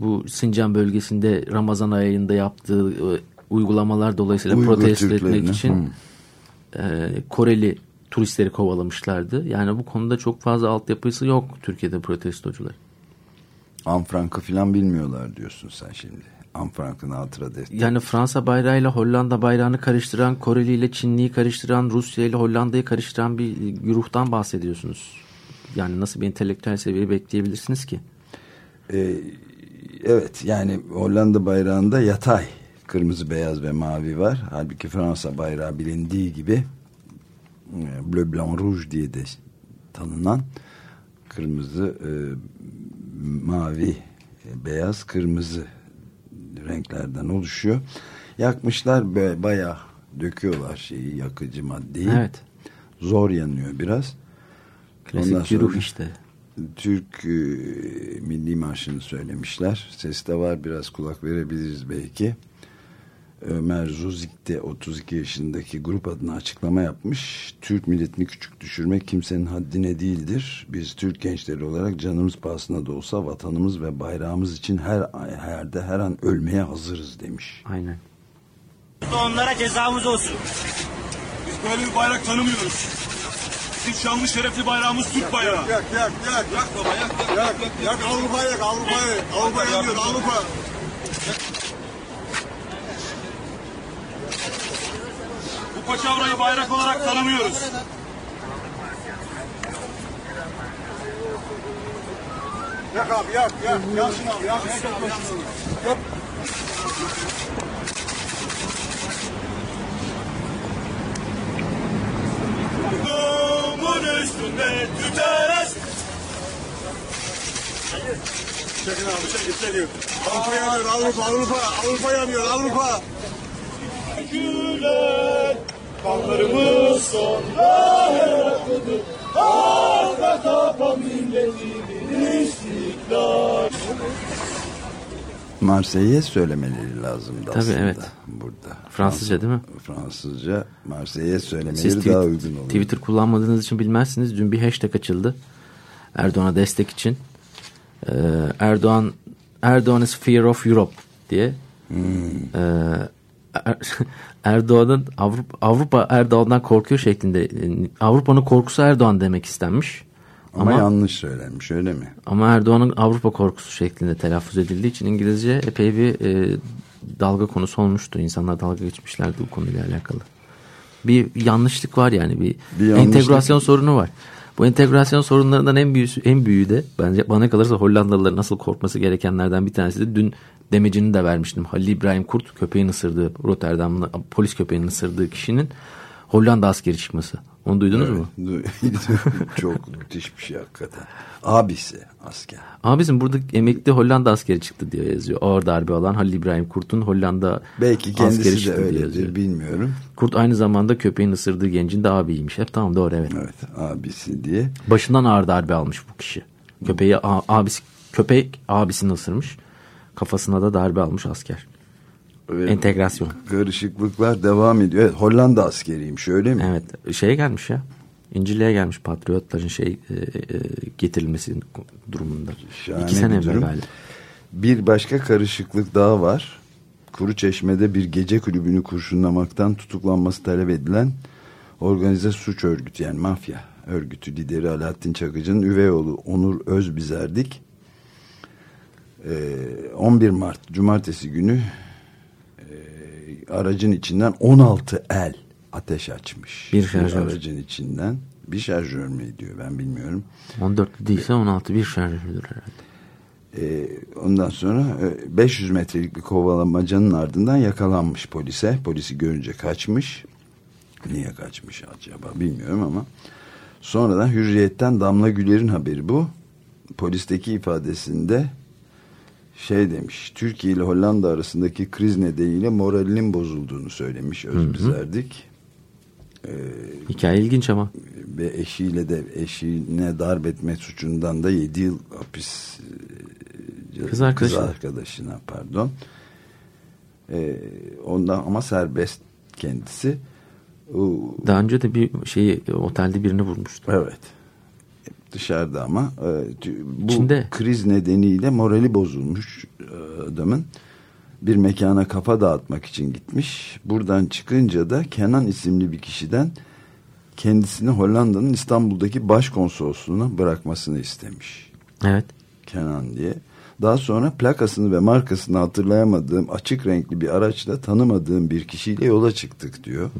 bu Sincan bölgesinde Ramazan ayında yaptığı e, uygulamalar dolayısıyla Uygur protesto etmek için hmm. e, Koreli turistleri kovalamışlardı. Yani bu konuda çok fazla altyapısı yok Türkiye'de protestocular. Anfrank'ı falan bilmiyorlar diyorsun sen şimdi. Anfrank'ın hatıra defteri. Yani Fransa bayrağıyla Hollanda bayrağını karıştıran, Koreli ile Çinliyi karıştıran, Rusya ile Hollanda'yı karıştıran bir güruhtan bahsediyorsunuz. Yani nasıl bir entelektüel seviye bekleyebilirsiniz ki? Ee, evet yani Hollanda bayrağında yatay kırmızı, beyaz ve mavi var. Halbuki Fransa bayrağı bilindiği gibi e, Bleu Blanc Rouge diye de tanınan kırmızı, e, mavi, e, beyaz, kırmızı renklerden oluşuyor. Yakmışlar bayağı döküyorlar şeyi yakıcı maddeyi. Evet. Zor yanıyor biraz. Klasik ruh işte. Türk e, Milli Marşı'nı söylemişler. Ses de var biraz kulak verebiliriz belki. Ömer Zuzik de 32 yaşındaki grup adına açıklama yapmış. Türk milletini küçük düşürmek kimsenin haddine değildir. Biz Türk gençleri olarak canımız pahasına da olsa vatanımız ve bayrağımız için her yerde her an ölmeye hazırız demiş. Aynen. Onlara cezamız olsun. Biz böyle bir bayrak tanımıyoruz. Bizim şanlı şerefli bayrağımız Türk bayrağı. Yak yak yak yak. Yak baba yak yak. Yak, yak, yak Avrupa yak Avrupa'yı. Avrupa yanıyor Avrupa. Bu paçavrayı bayrak olarak tanımıyoruz. Yak abi yak yak. Yansın abi yak. Yak. Kumun üstünde tüter Çekin abi çekin çekin. Avrupa yanıyor Avrupa Avrupa Avrupa yanıyor Avrupa. Gülen kanlarımız sonda her akıdır. Arka tapa milletimin istiklal. Marseillez söylemeleri lazımdı Tabii, aslında. evet. Burada. Fransızca değil mi? Fransızca Marseillez söylemeleri Siz daha uygun olur. Twitter kullanmadığınız için bilmezsiniz. Dün bir hashtag açıldı. Erdoğan'a destek için. Ee, Erdoğan Erdoğan is fear of Europe diye. Hmm. Ee, er, Erdoğan'ın Avrupa, Avrupa Erdoğan'dan korkuyor şeklinde Avrupa'nın korkusu Erdoğan demek istenmiş. Ama, ama yanlış söylenmiş öyle mi? Ama Erdoğan'ın Avrupa korkusu şeklinde telaffuz edildiği için İngilizce epey bir e, dalga konusu olmuştu. İnsanlar dalga geçmişlerdi bu konuyla alakalı. Bir yanlışlık var yani bir, bir entegrasyon sorunu var. Bu entegrasyon sorunlarından en büyüğü, en büyüğü de bence bana kalırsa Hollandalıların nasıl korkması gerekenlerden bir tanesi de dün demecini de vermiştim. Halil İbrahim Kurt köpeğin ısırdığı Rotterdam'da polis köpeğinin ısırdığı kişinin Hollanda askeri çıkması. Onu duydunuz mu? Çok müthiş bir şey hakikaten. Abisi asker. Abisinin burada emekli Hollanda askeri çıktı diye yazıyor. Ağır darbe alan Halil İbrahim Kurt'un Hollanda Belki kendisi askeri de çıktı diye öyledir yazıyor. bilmiyorum. Kurt aynı zamanda köpeğin ısırdığı gencin de abiymiş. Hep tamam doğru evet. Evet abisi diye. Başından ağır darbe almış bu kişi. Köpeği abisi köpek abisini ısırmış. Kafasına da darbe almış asker. Evet. Entegrasyon. Karışıklıklar devam ediyor. Evet, Hollanda askeriymiş öyle mi? Evet şeye gelmiş ya. İncirli'ye gelmiş patriotların şey e, e, getirilmesi durumunda. Şahane İki sene evvel galiba. Bir başka karışıklık daha var. Kuruçeşme'de bir gece kulübünü kurşunlamaktan tutuklanması talep edilen organize suç örgütü yani mafya örgütü lideri Alaaddin Çakıcı'nın üvey oğlu Onur Özbizerdik Ee, 11 Mart Cumartesi günü aracın içinden 16 el ateş açmış. Bir şarjör. aracın içinden bir şarjör mü diyor ben bilmiyorum. 14 değilse 16 bir şarjördür herhalde. Ee, ondan sonra e, 500 metrelik bir kovalamacanın ardından yakalanmış polise. Polisi görünce kaçmış. Niye kaçmış acaba bilmiyorum ama. Sonradan Hürriyet'ten Damla Güler'in haberi bu. Polisteki ifadesinde şey demiş. Türkiye ile Hollanda arasındaki kriz nedeniyle moralinin bozulduğunu söylemiş Özbizerdik. Hikaye ilginç ama. Ve eşiyle de eşine darp etme suçundan da 7 yıl hapis e, Kız arkadaşına. arkadaşına pardon. Ee, ondan ama serbest kendisi. Daha önce de bir şeyi otelde birini vurmuştu. Evet. Dışarıda ama e, bu İçinde. kriz nedeniyle morali bozulmuş e, adamın. Bir mekana kafa dağıtmak için gitmiş. Buradan çıkınca da Kenan isimli bir kişiden kendisini Hollanda'nın İstanbul'daki başkonsolosluğuna bırakmasını istemiş. Evet. Kenan diye. Daha sonra plakasını ve markasını hatırlayamadığım açık renkli bir araçla tanımadığım bir kişiyle yola çıktık diyor.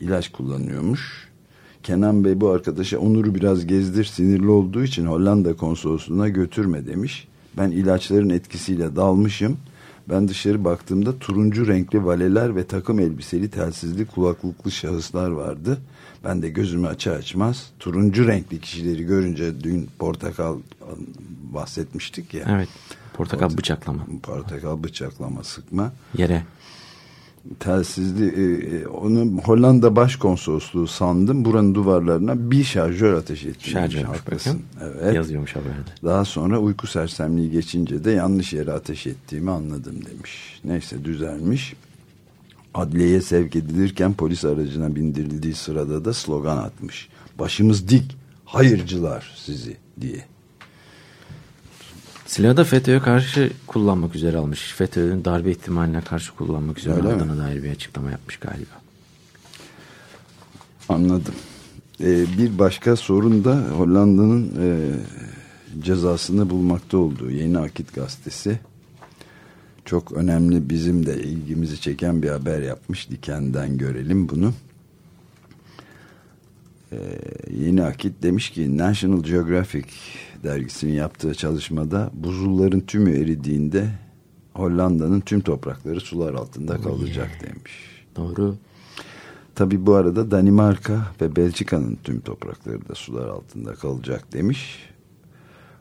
İlaç kullanıyormuş. Kenan Bey bu arkadaşa Onur'u biraz gezdir sinirli olduğu için Hollanda konsolosluğuna götürme demiş. Ben ilaçların etkisiyle dalmışım. Ben dışarı baktığımda turuncu renkli valeler ve takım elbiseli telsizli kulaklıklı şahıslar vardı. Ben de gözümü açar açmaz turuncu renkli kişileri görünce dün portakal bahsetmiştik ya. Evet. Portakal bıçaklama. Portakal bıçaklama sıkma. Yere. Telsizli e, e, onu Hollanda Başkonsolosluğu sandım. Buranın duvarlarına bir şarjör ateş etmiş. Şarjörmüş Haklısın. bakın. Evet. Yazıyormuş haberde. Daha sonra uyku sersemliği geçince de yanlış yere ateş ettiğimi anladım demiş. Neyse düzelmiş. Adliyeye sevk edilirken polis aracına bindirildiği sırada da slogan atmış. Başımız dik, hayırcılar sizi diye. Silahı da FETÖ'ye karşı kullanmak üzere almış. FETÖ'nün darbe ihtimaline karşı kullanmak üzere Öyle mi? aldığına dair bir açıklama yapmış galiba. Anladım. Ee, bir başka sorun da Hollanda'nın e, cezasını bulmakta olduğu Yeni Akit Gazetesi. Çok önemli bizim de ilgimizi çeken bir haber yapmış. Diken'den görelim bunu. Ee, Yeni Akit demiş ki National Geographic dergisinin yaptığı çalışmada buzulların tümü eridiğinde Hollanda'nın tüm toprakları sular altında kalacak demiş. Doğru. Tabi bu arada Danimarka ve Belçika'nın tüm toprakları da sular altında kalacak demiş.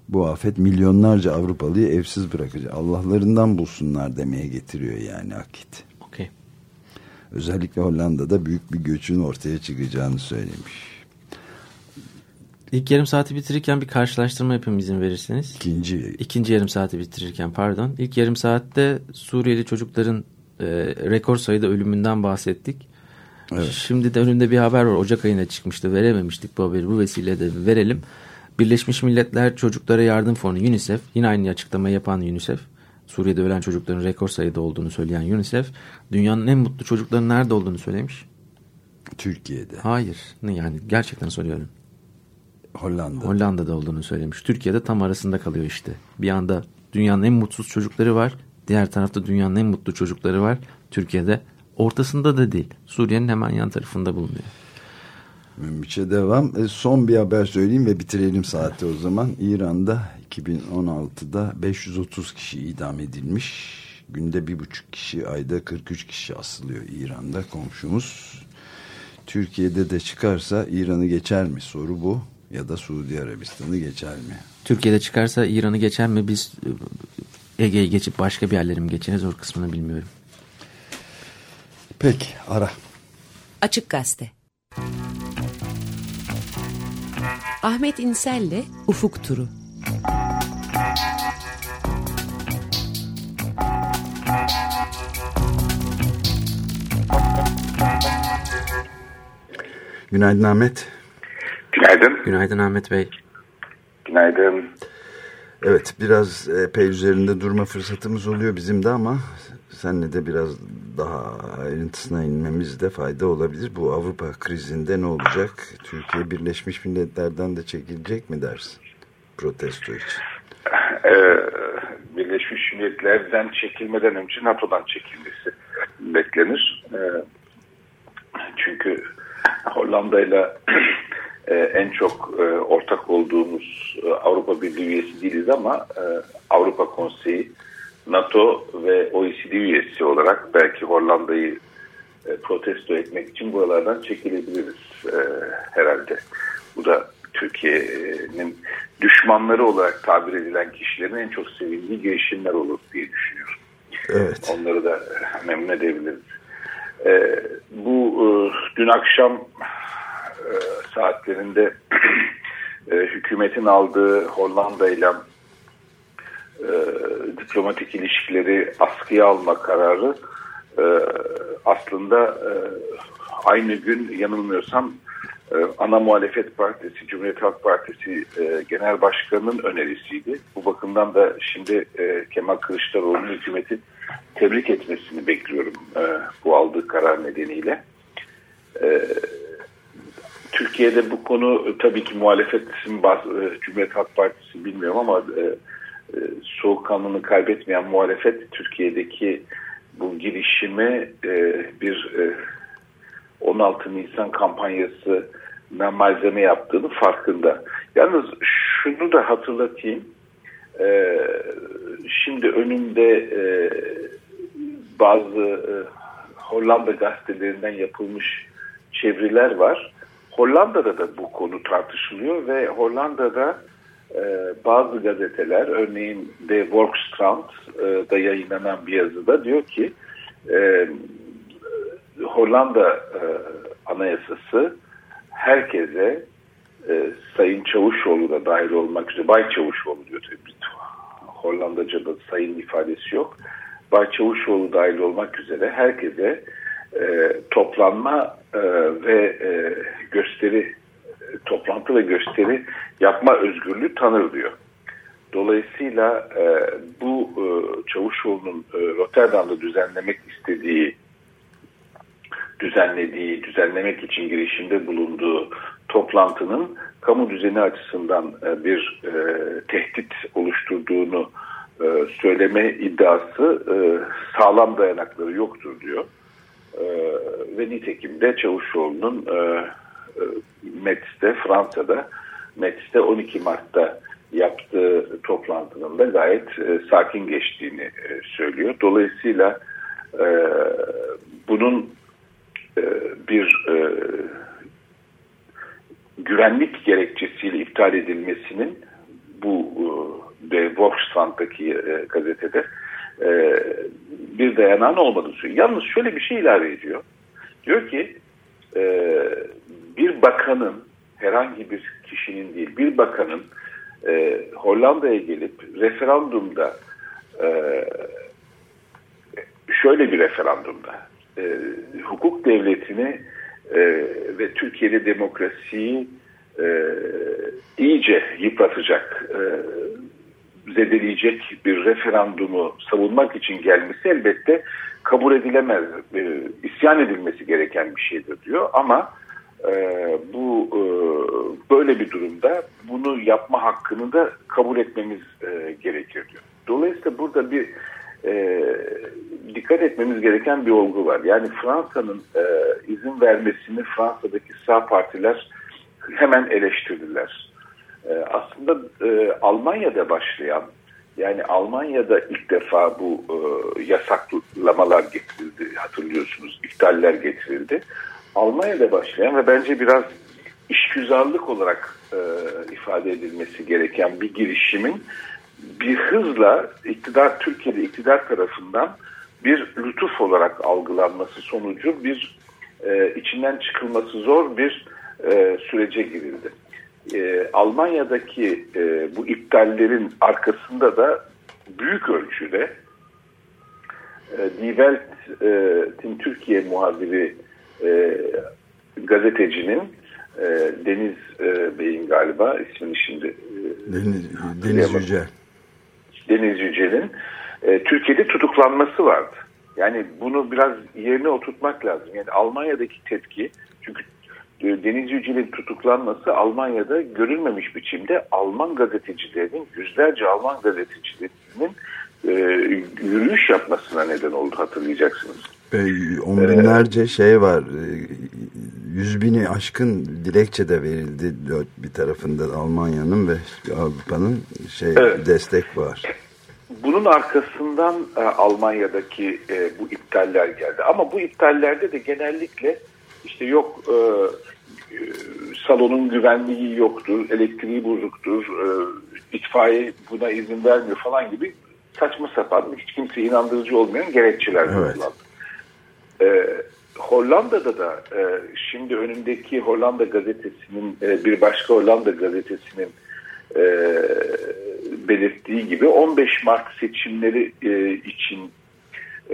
Bu afet milyonlarca Avrupalıyı evsiz bırakacak. Allah'larından bulsunlar demeye getiriyor yani Akit. Okey. Özellikle Hollanda'da büyük bir göçün ortaya çıkacağını söylemiş. İlk yarım saati bitirirken bir karşılaştırma yapayım izin verirseniz. İkinci İkinci yarım saati bitirirken pardon. İlk yarım saatte Suriyeli çocukların e, rekor sayıda ölümünden bahsettik. Evet. Şimdi de önünde bir haber var. Ocak ayına çıkmıştı. Verememiştik bu haberi. Bu vesileyle verelim. Birleşmiş Milletler Çocuklara Yardım Fonu UNICEF yine aynı açıklamayı yapan UNICEF Suriye'de ölen çocukların rekor sayıda olduğunu söyleyen UNICEF dünyanın en mutlu çocukların nerede olduğunu söylemiş. Türkiye'de, Hayır. Yani gerçekten soruyorum. Hollanda. Hollanda'da olduğunu söylemiş. Türkiye'de tam arasında kalıyor işte. Bir anda dünyanın en mutsuz çocukları var. Diğer tarafta dünyanın en mutlu çocukları var. Türkiye'de ortasında da değil. Suriye'nin hemen yan tarafında bulunuyor. Mümkçe devam. E, son bir haber söyleyeyim ve bitirelim saati o zaman. İran'da 2016'da 530 kişi idam edilmiş. Günde bir buçuk kişi, ayda 43 kişi asılıyor İran'da komşumuz. Türkiye'de de çıkarsa İran'ı geçer mi? Soru bu. Ya da Suudi Arabistan'ı geçer mi? Türkiye'de çıkarsa İran'ı geçer mi? Biz Ege'yi geçip başka bir yerlere mi geçeriz? O kısmını bilmiyorum. Peki ara. Açık Gazete Ahmet İnsel'le Ufuk Turu Günaydın Ahmet. Günaydın. Günaydın Ahmet Bey. Günaydın. Evet biraz epey üzerinde durma fırsatımız oluyor bizim de ama senle de biraz daha ayrıntısına inmemizde fayda olabilir. Bu Avrupa krizinde ne olacak? Türkiye Birleşmiş Milletler'den de çekilecek mi dersin protesto için? Ee, Birleşmiş Milletler'den çekilmeden önce NATO'dan çekilmesi beklenir. Ee, çünkü Hollanda'yla e, en çok e, ortak olduğumuz e, Avrupa Birliği üyesi değiliz ama e, Avrupa Konseyi, NATO ve OECD üyesi olarak belki Hollanda'yı e, protesto etmek için buralardan çekilebiliriz e, herhalde. Bu da Türkiye'nin düşmanları olarak tabir edilen kişilerin en çok sevindiği girişimler olur diye düşünüyorum. Evet. Onları da memnun edebiliriz. E, bu e, dün akşam e, saatlerinde e, hükümetin aldığı Hollanda ile e, diplomatik ilişkileri askıya alma kararı aslında aynı gün yanılmıyorsam ana muhalefet partisi Cumhuriyet Halk Partisi Genel Başkanı'nın önerisiydi. Bu bakımdan da şimdi Kemal Kılıçdaroğlu'nun hükümeti tebrik etmesini bekliyorum bu aldığı karar nedeniyle. E, Türkiye'de bu konu e, tabii ki muhalefetin bazı, Cumhuriyet Halk Partisi bilmiyorum ama e, e, kaybetmeyen muhalefet Türkiye'deki bu girişimi e, bir e, 16 Nisan kampanyası malzeme yaptığını farkında. Yalnız şunu da hatırlatayım. E, şimdi önümde e, bazı e, Hollanda gazetelerinden yapılmış çeviriler var. Hollanda'da da bu konu tartışılıyor ve Hollanda'da e, bazı gazeteler örneğin De Volkskrant'da yayınlanan bir yazıda diyor ki e, Hollanda e, anayasası herkese e, Sayın Çavuşoğlu da dahil olmak üzere Bay Çavuşoğlu diyor tabii Hollandaca'da sayın ifadesi yok. Bay Çavuşoğlu dahil olmak üzere herkese e, toplanma e, ve e, gösteri toplantı ve gösteri yapma özgürlüğü tanır. Dolayısıyla e, bu e, Çavuşoğlu'nun e, Rotterdam'da düzenlemek istediği düzenlediği, düzenlemek için girişimde bulunduğu toplantının kamu düzeni açısından e, bir e, tehdit oluşturduğunu e, söyleme iddiası e, sağlam dayanakları yoktur diyor. E, ve nitekim de Çavuşoğlu'nun e, e, Metz'te, Fransa'da Metz'te 12 Mart'ta yaptığı toplantının da gayet e, sakin geçtiğini e, söylüyor. Dolayısıyla e, bunun e, bir e, güvenlik gerekçesiyle iptal edilmesinin bu e, De Volkskrant'taki e, gazetede e, bir dayanağın olmadığını söylüyor. Yalnız şöyle bir şey ilave ediyor. Diyor ki e, bir bakanın herhangi bir kişinin değil bir bakanın e, Hollanda'ya gelip referandumda e, şöyle bir referandumda e, hukuk devletini e, ve Türkiye'de demokrasiyi e, iyice yıpratacak, e, zedeleyecek bir referandumu savunmak için gelmesi elbette kabul edilemez, e, isyan edilmesi gereken bir şeydir diyor. Ama e, bu e, böyle bir durumda bunu yapma hakkını da kabul etmemiz gerekir diyor. Dolayısıyla burada bir dikkat etmemiz gereken bir olgu var. Yani Fransa'nın izin vermesini Fransa'daki sağ partiler hemen eleştirdiler. E, aslında e, Almanya'da başlayan yani Almanya'da ilk defa bu e, yasaklamalar getirildi hatırlıyorsunuz iptaller getirildi. Almanya'da başlayan ve bence biraz işgüzarlık olarak e, ifade edilmesi gereken bir girişimin bir hızla iktidar Türkiye'de iktidar tarafından bir lütuf olarak algılanması sonucu bir e, içinden çıkılması zor bir e, sürece girildi. E, Almanya'daki e, bu iptallerin arkasında da büyük ölçüde e, Die Welt'in Türkiye muhabiri e, gazetecinin e, Deniz e, Bey'in galiba ismini şimdi e, Deniz, Deniz Yücel. Deniz Yücel'in e, Türkiye'de tutuklanması vardı. Yani bunu biraz yerine oturtmak lazım. Yani Almanya'daki tepki çünkü e, Deniz Yücel'in tutuklanması Almanya'da görülmemiş biçimde Alman gazetecilerinin yüzlerce Alman gazetecilerinin e, yürüyüş yapmasına neden oldu hatırlayacaksınız. E, on binlerce şey var. E, yüz bini aşkın dilekçe de verildi dört bir tarafında Almanya'nın ve Avrupa'nın şey Evet. destek var. Bunun arkasından e, Almanya'daki e, bu iptaller geldi. Ama bu iptallerde de genellikle işte yok e, e, salonun güvenliği yoktur, elektriği bozuktur, e, itfaiye buna izin vermiyor falan gibi saçma sapan hiç kimse inandırıcı olmayan gerekçeler Evet. kullandı. E, Hollanda'da da e, şimdi önümdeki Hollanda gazetesinin e, bir başka Hollanda gazetesinin e, belirttiği gibi 15 Mart seçimleri e, için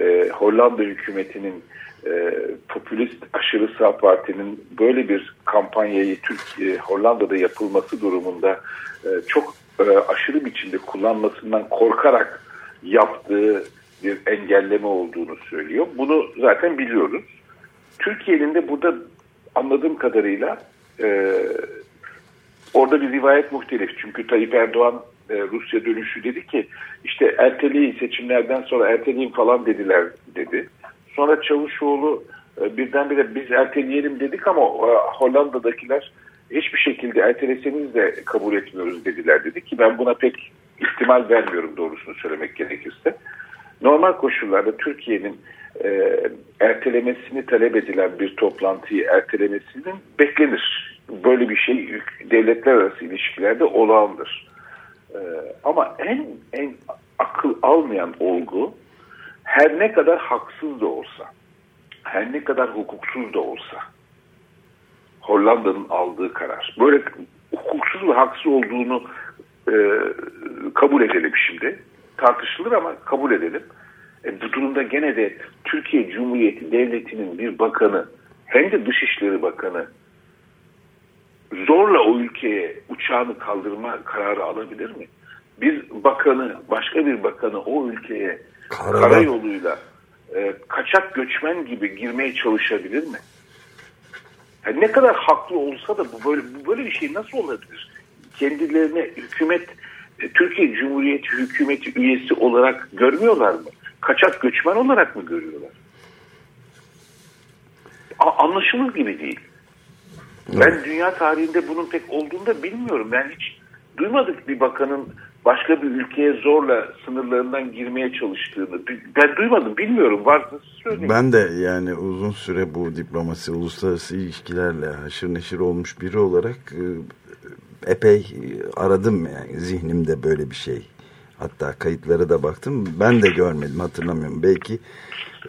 e, Hollanda hükümetinin e, popülist aşırı sağ partinin böyle bir kampanyayı Türkiye Hollanda'da yapılması durumunda e, çok e, aşırı biçimde kullanmasından korkarak yaptığı bir engelleme olduğunu söylüyor. Bunu zaten biliyoruz. Türkiye'nin de burada anladığım kadarıyla e, orada bir rivayet muhtelif. Çünkü Tayyip Erdoğan e, Rusya dönüşü dedi ki işte erteleyin seçimlerden sonra erteleyin falan dediler dedi. Sonra Çavuşoğlu e, birdenbire biz erteleyelim dedik ama e, Hollanda'dakiler hiçbir şekilde erteleseniz de kabul etmiyoruz dediler dedi ki ben buna pek ihtimal vermiyorum doğrusunu söylemek gerekirse. Normal koşullarda Türkiye'nin e, ertelemesini talep edilen bir toplantıyı ertelemesinin beklenir. Böyle bir şey devletler arası ilişkilerde olağandır. E, ama en en akıl almayan olgu her ne kadar haksız da olsa, her ne kadar hukuksuz da olsa Hollanda'nın aldığı karar. Böyle hukuksuz ve haksız olduğunu e, kabul edelim şimdi. Tartışılır ama kabul edelim. E, bu durumda gene de Türkiye Cumhuriyeti Devleti'nin bir bakanı hem de Dışişleri Bakanı zorla o ülkeye uçağını kaldırma kararı alabilir mi? Bir bakanı, başka bir bakanı o ülkeye Karada. karayoluyla e, kaçak göçmen gibi girmeye çalışabilir mi? Yani ne kadar haklı olsa da bu böyle bu böyle bir şey nasıl olabilir? Kendilerine hükümet e, Türkiye Cumhuriyeti hükümeti üyesi olarak görmüyorlar mı? Kaçak göçmen olarak mı görüyorlar? A- anlaşılır gibi değil. Ben dünya tarihinde bunun pek olduğunu da bilmiyorum. Ben hiç duymadık bir bakanın başka bir ülkeye zorla sınırlarından girmeye çalıştığını. Ben duymadım, bilmiyorum. Varsa söyleyin. Ben de yani uzun süre bu diplomasi, uluslararası ilişkilerle haşır neşir olmuş biri olarak e, epey aradım yani zihnimde böyle bir şey. Hatta kayıtlara da baktım. Ben de görmedim hatırlamıyorum. Belki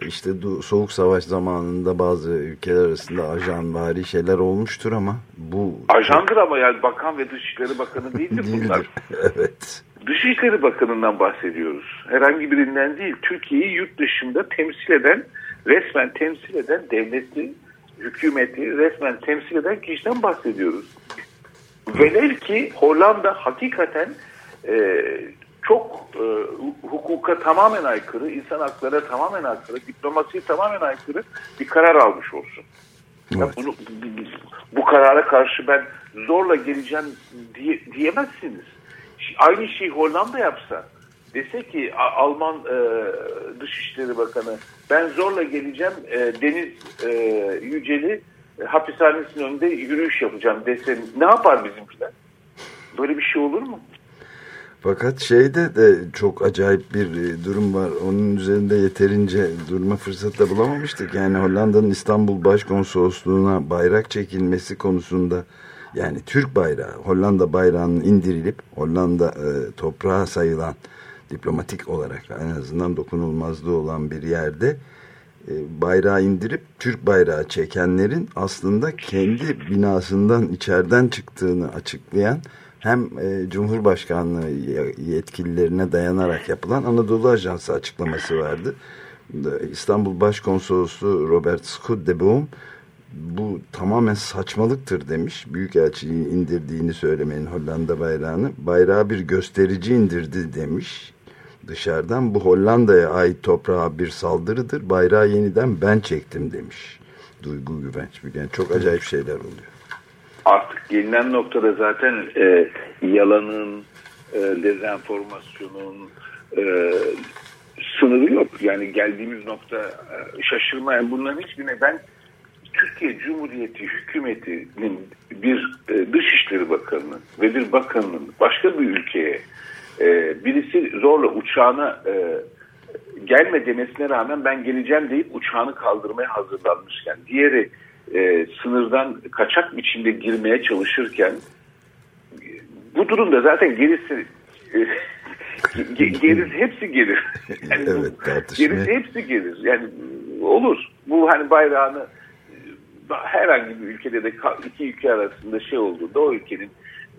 işte soğuk savaş zamanında bazı ülkeler arasında ajanvari şeyler olmuştur ama bu Ajandır ama yani bakan ve dışişleri bakanı değildir bunlar. değildir. evet. Dışişleri Bakanı'ndan bahsediyoruz. Herhangi birinden değil. Türkiye'yi yurt dışında temsil eden, resmen temsil eden devleti, hükümeti resmen temsil eden kişiden bahsediyoruz. Velev ki Hollanda hakikaten e, çok e, hukuka tamamen aykırı, insan haklarına tamamen aykırı, diplomasiye tamamen aykırı bir karar almış olsun. Ya bunu, bu, karara karşı ben zorla geleceğim diye, diyemezsiniz. Aynı şeyi Hollanda yapsa, dese ki Alman e, Dışişleri Bakanı ben zorla geleceğim e, Deniz e, Yücel'i e, hapishanesinin önünde yürüyüş yapacağım dese ne yapar bizimkiler? Böyle bir şey olur mu? Fakat şeyde de çok acayip bir e, durum var. Onun üzerinde yeterince durma fırsatı da bulamamıştık. Yani Hollanda'nın İstanbul Başkonsolosluğu'na bayrak çekilmesi konusunda yani Türk bayrağı, Hollanda bayrağının indirilip Hollanda e, toprağa sayılan diplomatik olarak en azından dokunulmazlığı olan bir yerde e, bayrağı indirip Türk bayrağı çekenlerin aslında kendi binasından içeriden çıktığını açıklayan hem e, Cumhurbaşkanlığı yetkililerine dayanarak yapılan Anadolu Ajansı açıklaması vardı. İstanbul Başkonsolosluğu Robert Schudeboom bu tamamen saçmalıktır demiş. Büyükelçiliği indirdiğini söylemenin Hollanda bayrağını. Bayrağı bir gösterici indirdi demiş. Dışarıdan bu Hollanda'ya ait toprağa bir saldırıdır. Bayrağı yeniden ben çektim demiş. Duygu Güvenç. Yani çok acayip şeyler oluyor. Artık gelinen noktada zaten e, yalanın, e, dezenformasyonun e, sınırı yok. Yani geldiğimiz nokta e, şaşırmayan bunların hiçbirine ben Türkiye Cumhuriyeti hükümetinin bir e, Dışişleri Bakanı ve bir bakanının başka bir ülkeye e, birisi zorla uçağına e, gelme demesine rağmen ben geleceğim deyip uçağını kaldırmaya hazırlanmışken diğeri e, sınırdan kaçak biçimde girmeye çalışırken bu durumda zaten gerisi e, gerisi hepsi gelir. Yani evet, gerisi hepsi gelir. Yani olur. Bu hani bayrağını herhangi bir ülkede de iki ülke arasında şey olduğunda o ülkenin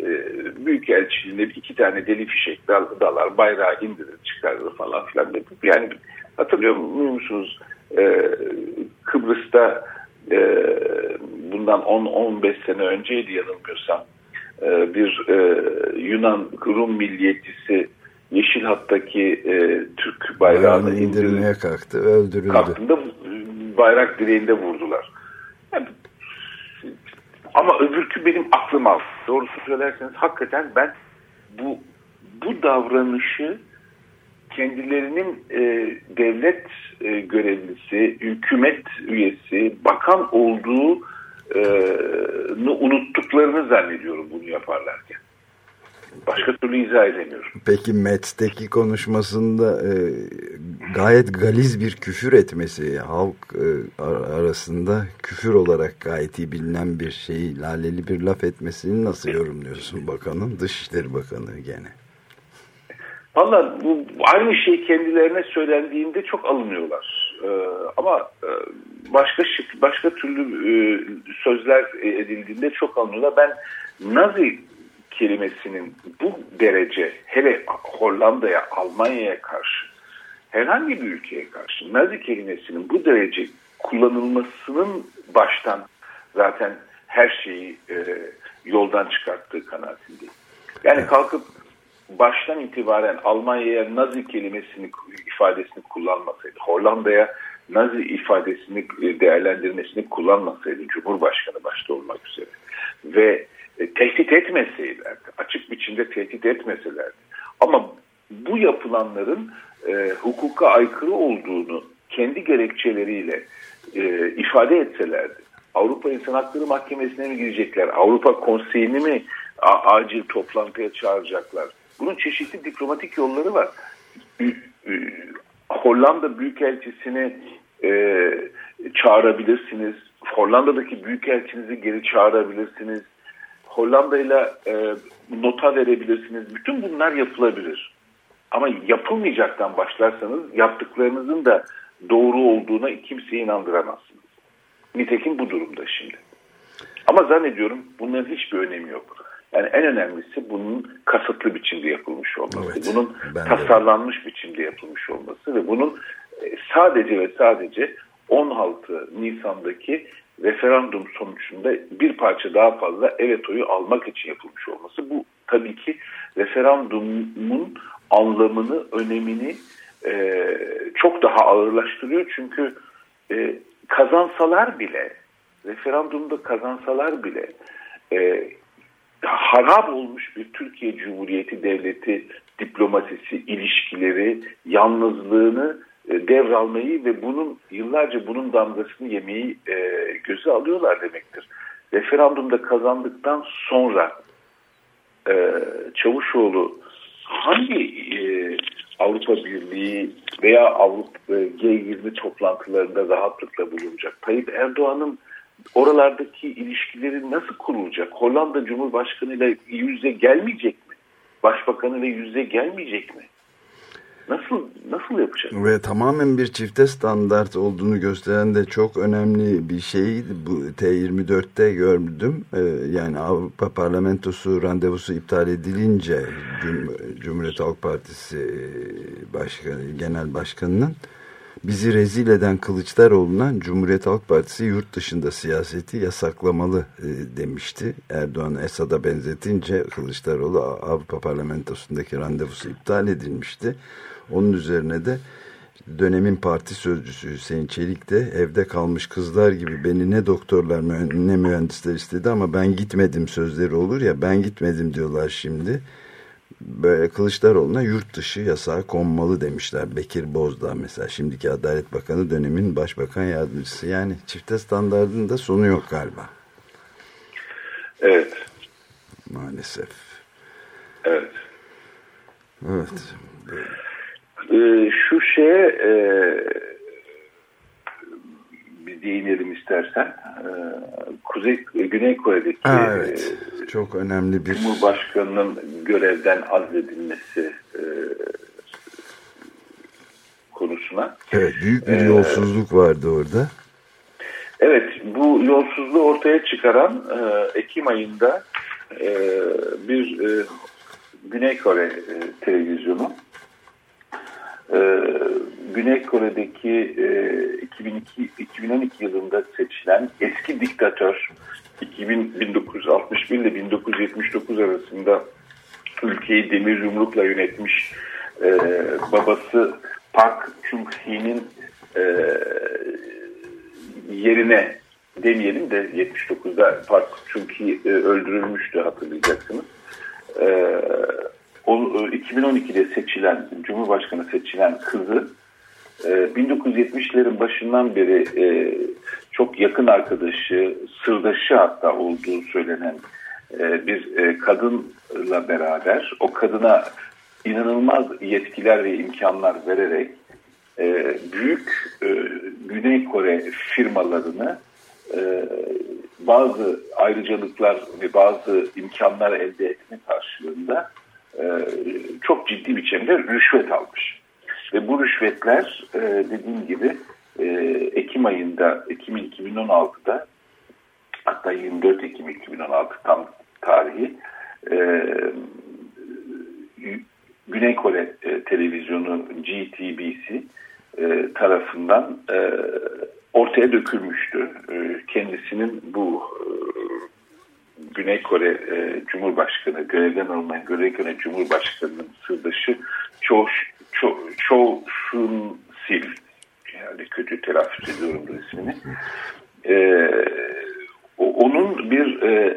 e, büyük elçiliğinde iki tane deli fişek dalar, bayrağı indirir, çıkarır falan filan. Yani hatırlıyor musunuz e, Kıbrıs'ta e, bundan 10-15 sene önceydi yanılmıyorsam e, bir e, Yunan Rum milliyetçisi Yeşil Hat'taki e, Türk bayrağını indirmeye kalktı, öldürüldü. Kalktığında bayrak direğinde vurdular. Yani, ama öbürkü benim aklım aldı. Doğrusu söylerseniz hakikaten ben bu bu davranışı kendilerinin e, devlet e, görevlisi, hükümet üyesi, bakan olduğunu e, unuttuklarını zannediyorum bunu yaparlarken. Başka türlü izah edemiyorum. Peki Metz'teki konuşmasında e, gayet galiz bir küfür etmesi halk e, arasında küfür olarak gayet iyi bilinen bir şeyi laleli bir laf etmesini nasıl yorumluyorsun bakanın? Dışişleri Bakanı gene. Valla bu aynı şey kendilerine söylendiğinde çok alınıyorlar. Ee, ama e, başka şık, başka türlü e, sözler edildiğinde çok alınıyorlar. Ben Nazi kelimesinin bu derece hele Hollanda'ya, Almanya'ya karşı herhangi bir ülkeye karşı Nazi kelimesinin bu derece kullanılmasının baştan zaten her şeyi e, yoldan çıkarttığı kanaatindeyim. Yani kalkıp baştan itibaren Almanya'ya Nazi kelimesini ifadesini kullanmasaydı, Hollanda'ya Nazi ifadesini e, değerlendirmesini kullanmasaydı Cumhurbaşkanı başta olmak üzere ve e, tehdit etmeseylerdi, açık biçimde tehdit etmeselerdi. Ama bu yapılanların e, hukuka aykırı olduğunu kendi gerekçeleriyle e, ifade etselerdi, Avrupa İnsan Hakları Mahkemesi'ne mi girecekler, Avrupa Konseyi'ni mi acil toplantıya çağıracaklar? Bunun çeşitli diplomatik yolları var. Hollanda Büyükelçisini e, çağırabilirsiniz. Hollanda'daki Büyükelçinizi geri çağırabilirsiniz. Hollanda ile e, nota verebilirsiniz. Bütün bunlar yapılabilir. Ama yapılmayacaktan başlarsanız yaptıklarınızın da doğru olduğuna kimseyi inandıramazsınız. Nitekim bu durumda şimdi. Ama zannediyorum bunların hiçbir önemi yok. Yani en önemlisi bunun kasıtlı biçimde yapılmış olması, evet, bunun tasarlanmış de. biçimde yapılmış olması ve bunun e, sadece ve sadece 16 Nisan'daki referandum sonucunda bir parça daha fazla evet oyu almak için yapılmış olması. Bu tabii ki referandumun anlamını, önemini e, çok daha ağırlaştırıyor. Çünkü e, kazansalar bile, referandumda kazansalar bile e, harap olmuş bir Türkiye Cumhuriyeti Devleti diplomasisi, ilişkileri, yalnızlığını e, devralmayı ve bunun yıllarca bunun damgasını yemeyi e, göze alıyorlar demektir. Referandumda kazandıktan sonra e, Çavuşoğlu hangi Avrupa Birliği veya Avrupa G20 toplantılarında rahatlıkla bulunacak? Tayyip Erdoğan'ın oralardaki ilişkileri nasıl kurulacak? Hollanda Cumhurbaşkanı ile yüze gelmeyecek mi? Başbakanı ile yüze gelmeyecek mi? Nasıl nasıl yapacak? Ve tamamen bir çifte standart olduğunu gösteren de çok önemli bir şey. Bu T24'te gördüm. Ee, yani Avrupa Parlamentosu randevusu iptal edilince Cum Cumhuriyet Halk Partisi e, Başkanı, Genel Başkanı'nın bizi rezil eden Kılıçdaroğlu'na Cumhuriyet Halk Partisi yurt dışında siyaseti yasaklamalı e, demişti. Erdoğan Esad'a benzetince Kılıçdaroğlu Avrupa Parlamentosu'ndaki randevusu iptal edilmişti. Onun üzerine de dönemin parti sözcüsü Hüseyin Çelik de evde kalmış kızlar gibi beni ne doktorlar ne mühendisler istedi ama ben gitmedim sözleri olur ya ben gitmedim diyorlar şimdi. Böyle Kılıçdaroğlu'na yurt dışı yasağı konmalı demişler. Bekir Bozdağ mesela şimdiki Adalet Bakanı dönemin başbakan yardımcısı. Yani çifte standartın da sonu yok galiba. Evet. Maalesef. Evet. Evet. Ee, şu şeye e, değinelim istersen. Ee, Kuzey Güney Kore'deki evet. çok önemli bir Cumhurbaşkanının görevden azledilmesi e, konusuna. Evet, büyük bir yolsuzluk ee, vardı orada. Evet, bu yolsuzluğu ortaya çıkaran e, Ekim ayında e, bir Güney Kore televizyonu ee, Güney Kore'deki e, 2002, 2012 yılında seçilen eski diktatör 2000, 1961 ile 1979 arasında ülkeyi demir yumrukla yönetmiş e, babası Park Chung-hee'nin e, yerine demeyelim de 79'da Park Chung-hee e, öldürülmüştü hatırlayacaksınız. E, 2012'de e, seçilen, Cumhurbaşkanı seçilen kızı 1970'lerin e, başından beri e, çok yakın arkadaşı, sırdaşı hatta olduğu söylenen bir kadınla beraber o kadına inanılmaz yetkiler ve imkanlar vererek büyük Güney Kore firmalarını bazı ayrıcalıklar ve bazı imkanlar elde etme karşılığında e, çok ciddi biçimde rüşvet almış. Ve bu rüşvetler e, dediğim gibi e, Ekim ayında, Ekim 2016'da hatta 24 Ekim 2016 tam tarihi Güney Kore televizyonu GTBC tarafından ortaya dökülmüştü. kendisinin bu Güney Kore e, Cumhurbaşkanı, görevden alınmayan Güney Kore Cumhurbaşkanı'nın sırdaşı Cho, Cho, Cho Shun Sil, yani kötü telaffuz ediyorum bu ismini. E, onun bir e,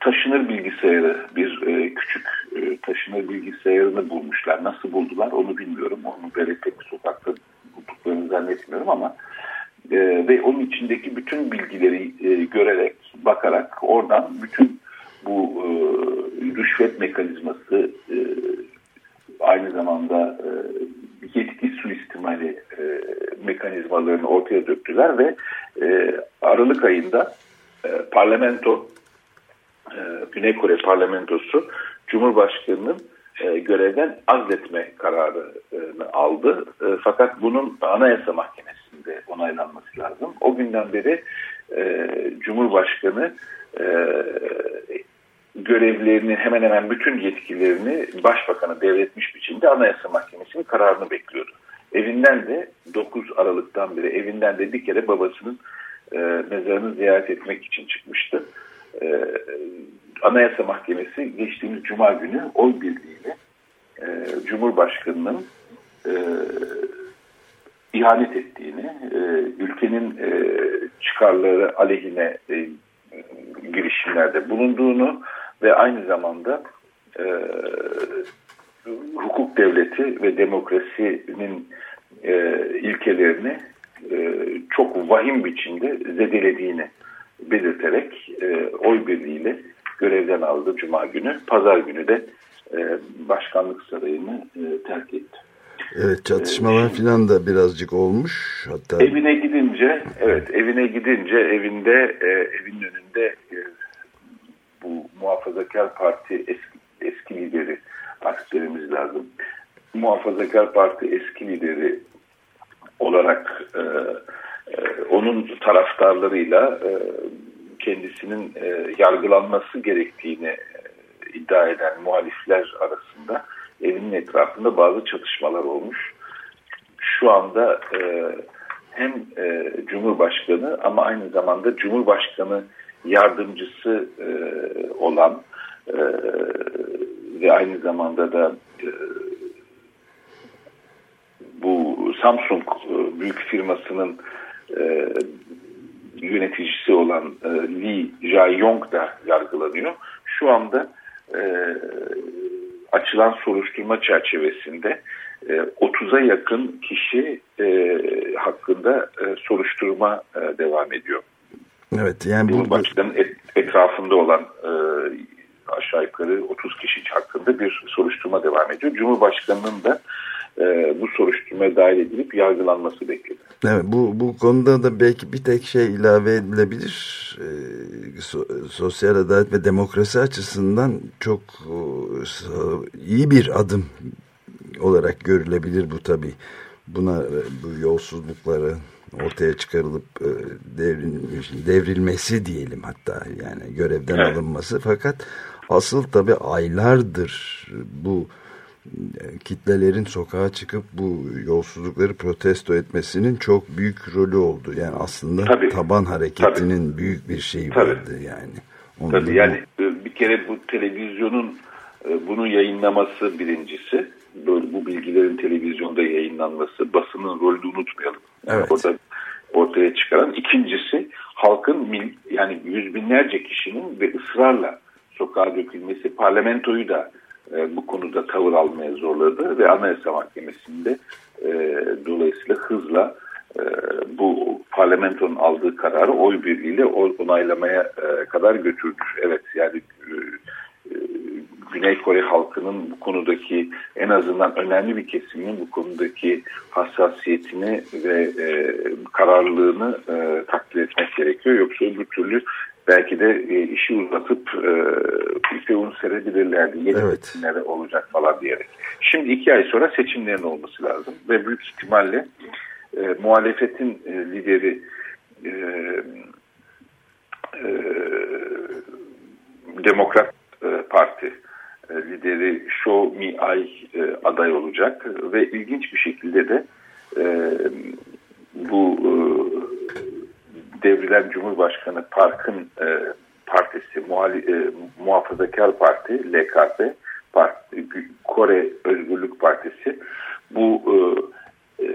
taşınır bilgisayarı, bir e, küçük e, taşınır bilgisayarını bulmuşlar. Nasıl buldular onu bilmiyorum. Onu böyle tek sokakta bulduklarını zannetmiyorum ama e, ve onun içindeki bütün bilgileri e, görerek, bakarak oradan bütün bu e, rüşvet mekanizması e, aynı zamanda e, yetki suistimali mekanizmalarını ortaya döktüler ve Aralık ayında e, parlamento Güney Kore parlamentosu Cumhurbaşkanı'nın görevden azletme kararını aldı. Fakat bunun Anayasa Mahkemesi'nde onaylanması lazım. O günden beri e, Cumhurbaşkanı e, görevlerini hemen hemen bütün yetkilerini başbakanı devretmiş biçimde Anayasa Mahkemesi'nin kararını bekliyordu. Evinden de 9 Aralık'tan beri evinden de bir kere babasının e, mezarını ziyaret etmek için çıkmıştı. E, Anayasa Mahkemesi geçtiğimiz Cuma günü oy birliğiyle e, Cumhurbaşkanı'nın e, ihanet ettiğini, e, ülkenin e, çıkarları aleyhine e, girişimlerde bulunduğunu ve aynı zamanda hukuk devleti ve demokrasinin ilkelerini çok vahim biçimde zedelediğini belirterek e, oy birliğiyle görevden aldı Cuma günü. Pazar günü de başkanlık sarayını terk etti. Evet çatışmalar ee, filan da birazcık olmuş. Hatta evine gidince evet evine gidince evinde e, evin önünde e, bu muhafazakar parti eski, eski lideri artık dememiz lazım. Muhafazakar parti eski lideri olarak e, e, onun taraftarlarıyla e, kendisinin e, yargılanması gerektiğini e, iddia eden muhalifler arasında evinin etrafında bazı çatışmalar olmuş. Şu anda e, hem e, Cumhurbaşkanı ama aynı zamanda Cumhurbaşkanı yardımcısı e, olan e, ve aynı zamanda da e, bu Samsung e, büyük firmasının e, yöneticisi olan e, Lee Jae-yong da yargılanıyor. Şu anda e, açılan soruşturma çerçevesinde e, 30'a yakın kişi e, hakkında e, soruşturma e, devam ediyor. Evet yani Cumhurbaşkanı'nın et, etrafında olan e, aşağı yukarı 30 kişi hakkında bir soruşturma devam ediyor. Cumhurbaşkanı'nın da e, bu soruşturmaya dahil edilip yargılanması bekleniyor. Evet, bu, bu konuda da belki bir tek şey ilave edilebilir. E, so, sosyal adalet ve demokrasi açısından çok e, iyi bir adım olarak görülebilir bu tabi. Buna e, bu yolsuzlukları ortaya çıkarılıp e, devrilmiş, devrilmesi diyelim hatta yani görevden evet. alınması. Fakat asıl tabi aylardır bu kitlelerin sokağa çıkıp bu yolsuzlukları protesto etmesinin çok büyük rolü oldu. Yani aslında tabii, taban hareketinin tabii, büyük bir şeyi tabii, vardı yani. Onu tabii yani e, bir kere bu televizyonun e, bunu yayınlaması birincisi. Böyle bu bilgilerin televizyonda yayınlanması, basının rolünü unutmayalım. Evet. Orada ortaya çıkaran. ikincisi halkın yani yüz binlerce kişinin ve ısrarla sokağa dökülmesi, parlamentoyu da e, bu konuda tavır almaya zorladı ve Anayasa Mahkemesi'nde e, dolayısıyla hızla e, bu parlamentonun aldığı kararı oy birliğiyle onaylamaya e, kadar götürdü. Evet yani e, e, Güney Kore halkının bu konudaki en azından önemli bir kesiminin bu konudaki hassasiyetini ve e, kararlılığını e, takdir etmek gerekiyor. Yoksa bu türlü belki de e, işi uzatıp e, ülke serebilirlerdi. Yeni evet. seçimlere olacak falan diyerek. Şimdi iki ay sonra seçimlerin olması lazım ve büyük ihtimalle e, muhalefetin e, lideri e, e, Demokrat e, Parti e, lideri Show Mi Ay e, aday olacak ve ilginç bir şekilde de e, bu e, devrilen Cumhurbaşkanı Park'ın e, partisi, muhali, e, muhafazakar parti, LKP, parti, Kore Özgürlük Partisi bu e, e,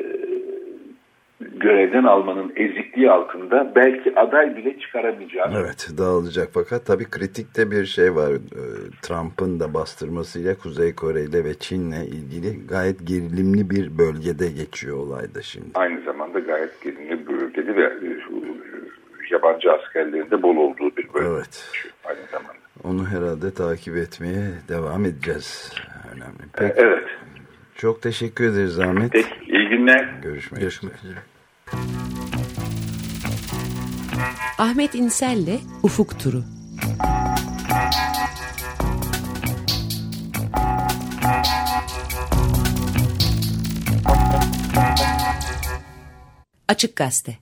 görevden almanın ezikliği altında belki aday bile çıkaramayacak. Evet dağılacak fakat tabii kritikte bir şey var. E, Trump'ın da bastırmasıyla Kuzey Kore ile ve Çin'le ilgili gayet gerilimli bir bölgede geçiyor olayda şimdi. Aynı zamanda gayet gerilimli bir bölgede ve yabancı askerlerin de bol olduğu bir bölge. Evet. Aynı zamanda. Onu herhalde takip etmeye devam edeceğiz. Önemli. Peki. Evet. Çok teşekkür ederiz Ahmet. Peki, iyi günler. Görüşmek, Görüşmek üzere. Ahmet İnsel'le Ufuk Turu. Açık Gazete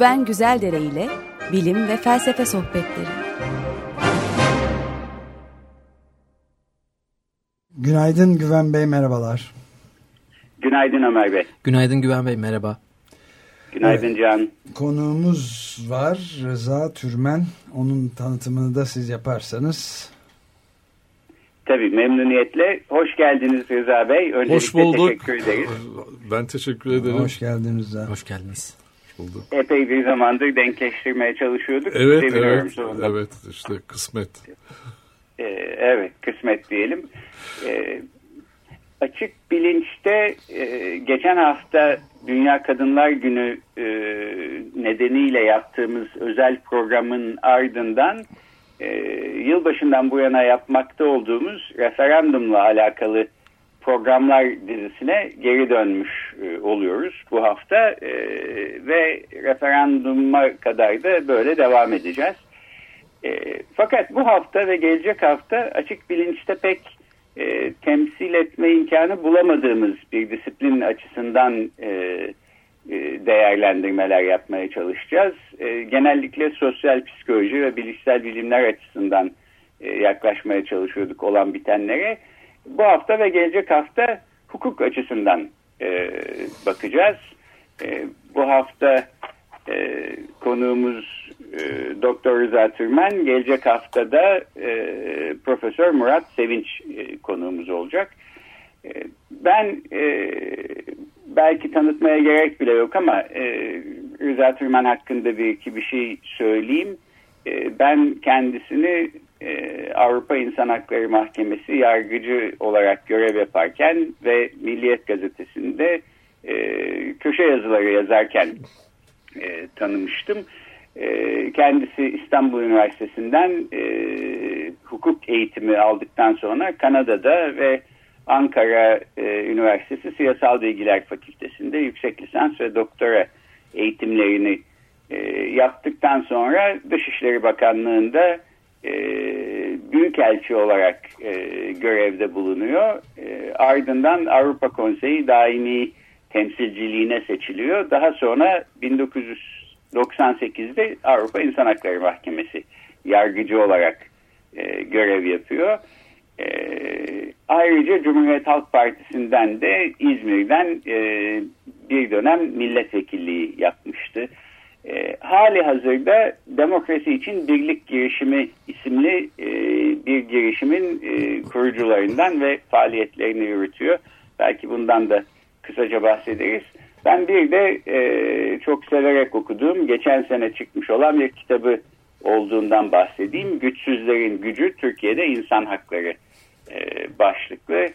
Güven Güzeldere ile bilim ve felsefe sohbetleri. Günaydın Güven Bey, merhabalar. Günaydın Ömer Bey. Günaydın Güven Bey, merhaba. Günaydın evet. Can. Konuğumuz var Rıza Türmen. Onun tanıtımını da siz yaparsanız. Tabii memnuniyetle. Hoş geldiniz Rıza Bey. Öncelikle Hoş bulduk. teşekkür ederiz. Ben teşekkür ederim. Hoş geldiniz Rıza. Hoş geldiniz. Bulduk. Epey bir zamandır denkleştirmeye çalışıyorduk. Evet, evet, sonunda. evet işte kısmet. Ee, evet, kısmet diyelim. Ee, açık bilinçte e, geçen hafta Dünya Kadınlar Günü e, nedeniyle yaptığımız özel programın ardından e, yılbaşından bu yana yapmakta olduğumuz referandumla alakalı programlar dizisine geri dönmüş e, oluyoruz bu hafta e, ve referanduma kadar da böyle devam edeceğiz. E, fakat bu hafta ve gelecek hafta açık bilinçte pek temsil etme imkanı bulamadığımız bir disiplin açısından değerlendirmeler yapmaya çalışacağız. Genellikle sosyal psikoloji ve bilişsel bilimler açısından yaklaşmaya çalışıyorduk olan bitenlere. Bu hafta ve gelecek hafta hukuk açısından e, bakacağız. E, bu hafta e, konuğumuz e, Doktor Rıza Türmen, gelecek haftada e, Profesör Murat Sevinç e, konuğumuz olacak. E, ben e, belki tanıtmaya gerek bile yok ama e, Rıza Türmen hakkında bir iki bir şey söyleyeyim. E, ben kendisini e, Avrupa İnsan Hakları Mahkemesi yargıcı olarak görev yaparken ve Milliyet Gazetesi'nde e, köşe yazıları yazarken e, tanımıştım. E, kendisi İstanbul Üniversitesi'nden e, hukuk eğitimi aldıktan sonra Kanada'da ve Ankara e, Üniversitesi Siyasal Bilgiler Fakültesi'nde yüksek lisans ve doktora eğitimlerini e, yaptıktan sonra Dışişleri Bakanlığı'nda e, büyükelçi olarak e, görevde bulunuyor. E, ardından Avrupa Konseyi daimi temsilciliğine seçiliyor. Daha sonra 1998'de Avrupa İnsan Hakları Mahkemesi yargıcı olarak e, görev yapıyor. E, ayrıca Cumhuriyet Halk Partisi'nden de İzmir'den e, bir dönem milletvekilliği yapmıştı. E, hali hazırda Demokrasi için Birlik Girişimi isimli e, bir girişimin e, kurucularından ve faaliyetlerini yürütüyor. Belki bundan da kısaca bahsederiz. Ben bir de e, çok severek okuduğum, geçen sene çıkmış olan bir kitabı olduğundan bahsedeyim. Güçsüzlerin Gücü Türkiye'de İnsan Hakları e, başlıklı.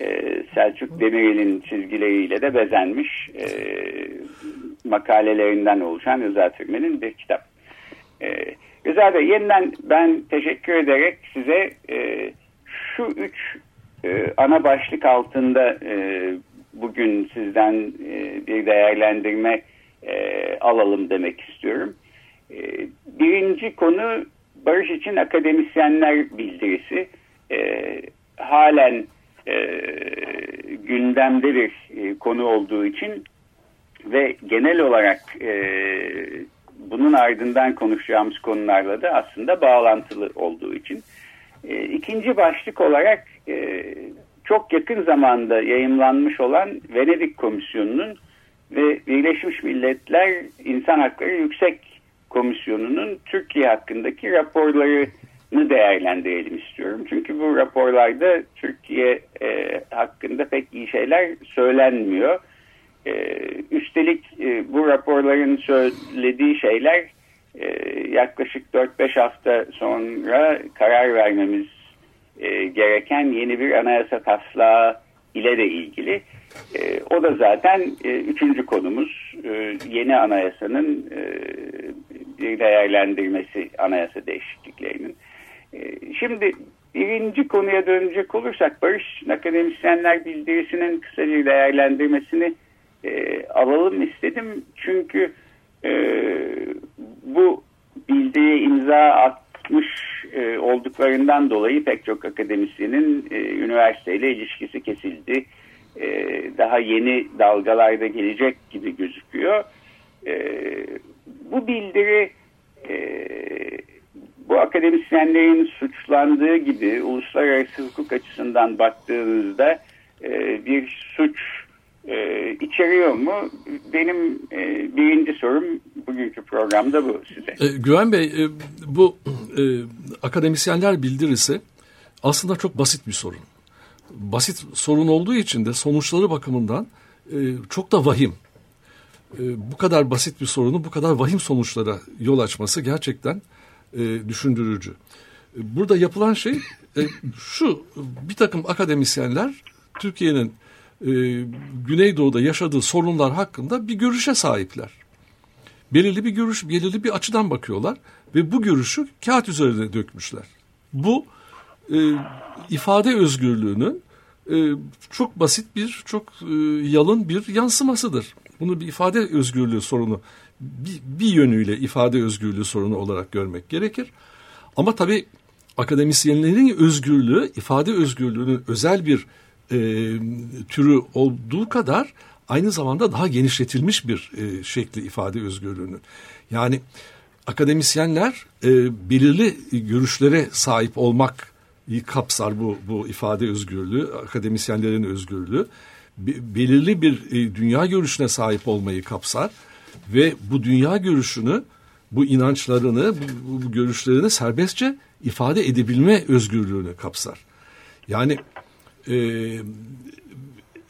E, Selçuk Demirel'in çizgileriyle de bezenmiş e, makalelerinden oluşan Rıza Türmen'in bir kitap. E, Rıza Bey yeniden ben teşekkür ederek size e, şu üç e, ana başlık altında bugün sizden bir değerlendirme alalım demek istiyorum. Birinci konu Barış için Akademisyenler Bildirisi. Halen e, gündemde bir e, konu olduğu için ve genel olarak e, bunun ardından konuşacağımız konularla da aslında bağlantılı olduğu için. E, ikinci başlık olarak e, çok yakın zamanda yayınlanmış olan Venedik Komisyonu'nun ve Birleşmiş Milletler İnsan Hakları Yüksek Komisyonu'nun Türkiye hakkındaki raporlarını değerlendirelim istiyorum. Çünkü bu raporlarda Türkiye e, hakkında pek iyi şeyler söylenmiyor. E, üstelik e, bu raporların söylediği şeyler e, yaklaşık 4-5 hafta sonra karar vermemiz e, gereken yeni bir anayasa taslağı ile de ilgili. E, o da zaten e, üçüncü konumuz e, yeni anayasanın e, bir değerlendirmesi anayasa değişikliklerinin. E, şimdi birinci konuya dönecek olursak Barış Akademisyenler Bildirisi'nin kısa bir değerlendirmesini e, alalım istedim. Çünkü e, bu bildiriye imza atmış e, olduklarından dolayı pek çok akademisyenin e, üniversiteyle ilişkisi kesildi. E, daha yeni dalgalarda gelecek gibi gözüküyor. E, bu bildiri e, bu akademisyenlerin suçlandığı gibi uluslararası hukuk açısından baktığınızda e, bir suç e, içeriyor mu? Benim e, birinci sorum bugünkü programda bu size. E, Güven Bey e, bu e, akademisyenler bildirisi aslında çok basit bir sorun. Basit sorun olduğu için de sonuçları bakımından e, çok da vahim. E, bu kadar basit bir sorunu bu kadar vahim sonuçlara yol açması gerçekten e, düşündürücü. E, burada yapılan şey e, şu bir takım akademisyenler Türkiye'nin e, Güneydoğu'da yaşadığı sorunlar hakkında bir görüşe sahipler. Belirli bir görüş, belirli bir açıdan bakıyorlar ve bu görüşü kağıt üzerine dökmüşler. Bu e, ifade özgürlüğünün e, çok basit bir, çok e, yalın bir yansımasıdır. Bunu bir ifade özgürlüğü sorunu, bir, bir yönüyle ifade özgürlüğü sorunu olarak görmek gerekir. Ama tabii akademisyenlerin özgürlüğü, ifade özgürlüğünün özel bir e, türü olduğu kadar aynı zamanda daha genişletilmiş bir e, şekli ifade özgürlüğünün. Yani akademisyenler e, belirli görüşlere sahip olmak kapsar bu, bu ifade özgürlüğü, akademisyenlerin özgürlüğü. Be, belirli bir e, dünya görüşüne sahip olmayı kapsar ve bu dünya görüşünü, bu inançlarını, bu, bu görüşlerini serbestçe ifade edebilme özgürlüğünü kapsar. Yani e,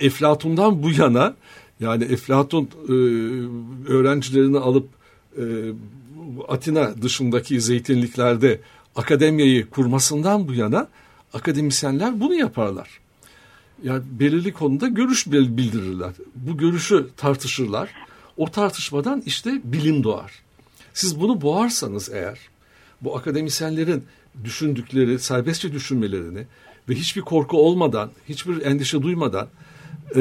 Eflatun'dan bu yana yani Eflatun e, öğrencilerini alıp e, Atina dışındaki zeytinliklerde akademiyi kurmasından bu yana akademisyenler bunu yaparlar. Yani belirli konuda görüş bildirirler. Bu görüşü tartışırlar. O tartışmadan işte bilim doğar. Siz bunu boğarsanız eğer bu akademisyenlerin düşündükleri, serbestçe düşünmelerini ve hiçbir korku olmadan, hiçbir endişe duymadan e,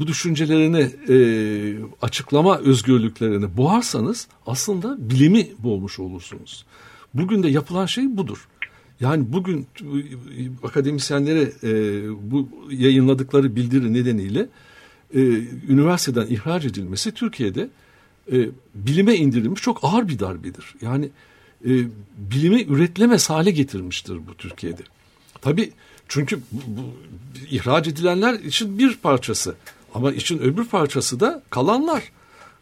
bu düşüncelerini e, açıklama özgürlüklerini boğarsanız aslında bilimi boğmuş olursunuz. Bugün de yapılan şey budur. Yani bugün akademisyenlere e, bu yayınladıkları bildiri nedeniyle e, üniversiteden ihraç edilmesi Türkiye'de e, bilime indirilmiş çok ağır bir darbedir. Yani e, bilimi üretilemez hale getirmiştir bu Türkiye'de. Tabii çünkü bu, bu, ihraç edilenler için bir parçası ama için öbür parçası da kalanlar.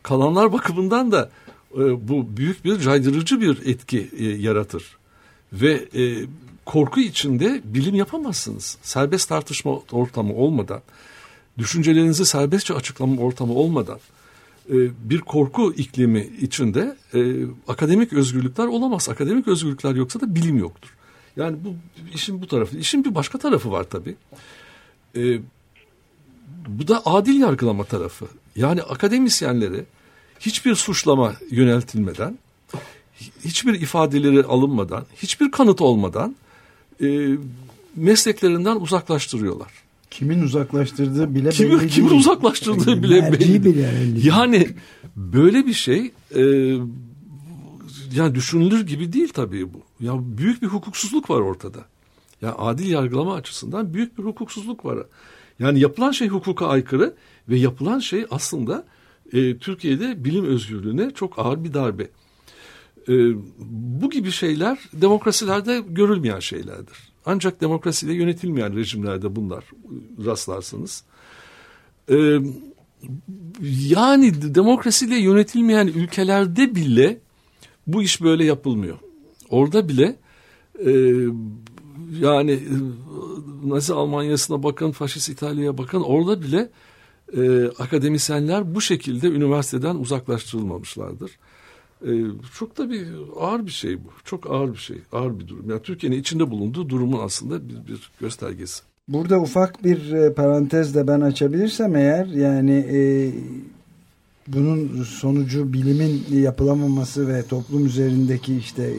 Kalanlar bakımından da e, bu büyük bir caydırıcı bir etki e, yaratır. Ve e, korku içinde bilim yapamazsınız. Serbest tartışma ortamı olmadan, düşüncelerinizi serbestçe açıklama ortamı olmadan, e, bir korku iklimi içinde e, akademik özgürlükler olamaz. Akademik özgürlükler yoksa da bilim yoktur. Yani bu işin bu tarafı. İşin bir başka tarafı var tabii. E, bu da adil yargılama tarafı. Yani akademisyenlere hiçbir suçlama yöneltilmeden, hiçbir ifadeleri alınmadan, hiçbir kanıt olmadan e, mesleklerinden uzaklaştırıyorlar. Kimin uzaklaştırdığı bile kimin, belli değil. Kimin uzaklaştırdığı bile belli. bile belli. Yani böyle bir şey e, yani düşünülür gibi değil tabii bu. Ya büyük bir hukuksuzluk var ortada. Ya adil yargılama açısından büyük bir hukuksuzluk var. Yani yapılan şey hukuka aykırı ve yapılan şey aslında e, Türkiye'de bilim özgürlüğüne çok ağır bir darbe. E, bu gibi şeyler demokrasilerde görülmeyen şeylerdir. Ancak demokrasiyle yönetilmeyen rejimlerde bunlar rastlarsınız. E, yani demokrasiyle yönetilmeyen ülkelerde bile bu iş böyle yapılmıyor. Orada bile e, yani Nazi Almanya'sına bakın, Faşist İtalya'ya bakın orada bile e, akademisyenler bu şekilde üniversiteden uzaklaştırılmamışlardır. E, çok da bir ağır bir şey bu. Çok ağır bir şey, ağır bir durum. Yani Türkiye'nin içinde bulunduğu durumun aslında bir, bir göstergesi. Burada ufak bir e, parantez de ben açabilirsem eğer yani e, bunun sonucu bilimin yapılamaması ve toplum üzerindeki işte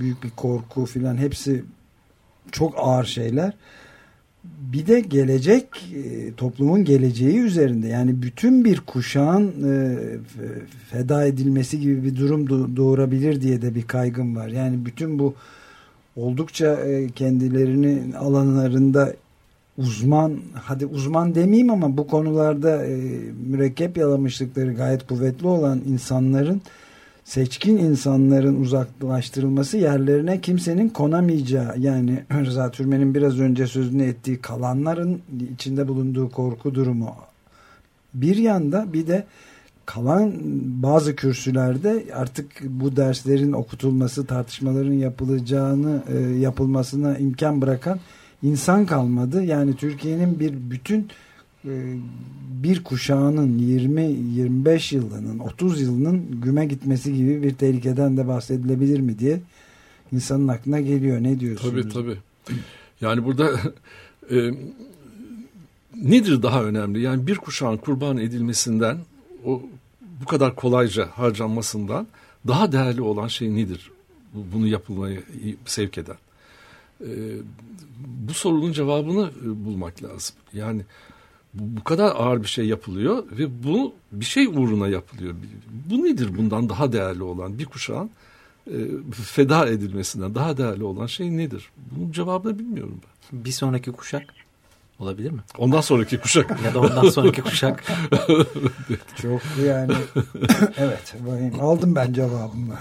büyük bir korku filan hepsi çok ağır şeyler. Bir de gelecek e, toplumun geleceği üzerinde yani bütün bir kuşağın e, feda edilmesi gibi bir durum doğurabilir diye de bir kaygım var. Yani bütün bu oldukça e, kendilerini alanlarında uzman hadi uzman demeyeyim ama bu konularda mürekkep yalamışlıkları gayet kuvvetli olan insanların seçkin insanların uzaklaştırılması yerlerine kimsenin konamayacağı yani Rıza Türmen'in biraz önce sözünü ettiği kalanların içinde bulunduğu korku durumu bir yanda bir de kalan bazı kürsülerde artık bu derslerin okutulması, tartışmaların yapılacağını e, yapılmasına imkan bırakan insan kalmadı. Yani Türkiye'nin bir bütün bir kuşağının 20-25 yılının 30 yılının güme gitmesi gibi bir tehlikeden de bahsedilebilir mi diye insanın aklına geliyor. Ne diyorsunuz? Tabii tabii. Yani burada e, nedir daha önemli? Yani bir kuşağın kurban edilmesinden o bu kadar kolayca harcanmasından daha değerli olan şey nedir? Bunu yapılmayı sevk eden. E, bu sorunun cevabını e, bulmak lazım. Yani bu, kadar ağır bir şey yapılıyor ve bu bir şey uğruna yapılıyor. Bu nedir bundan daha değerli olan bir kuşağın e, feda edilmesinden daha değerli olan şey nedir? Bunun cevabını bilmiyorum ben. Bir sonraki kuşak olabilir mi? Ondan sonraki kuşak. ya da ondan sonraki kuşak. Çok yani evet aldım ben cevabımı.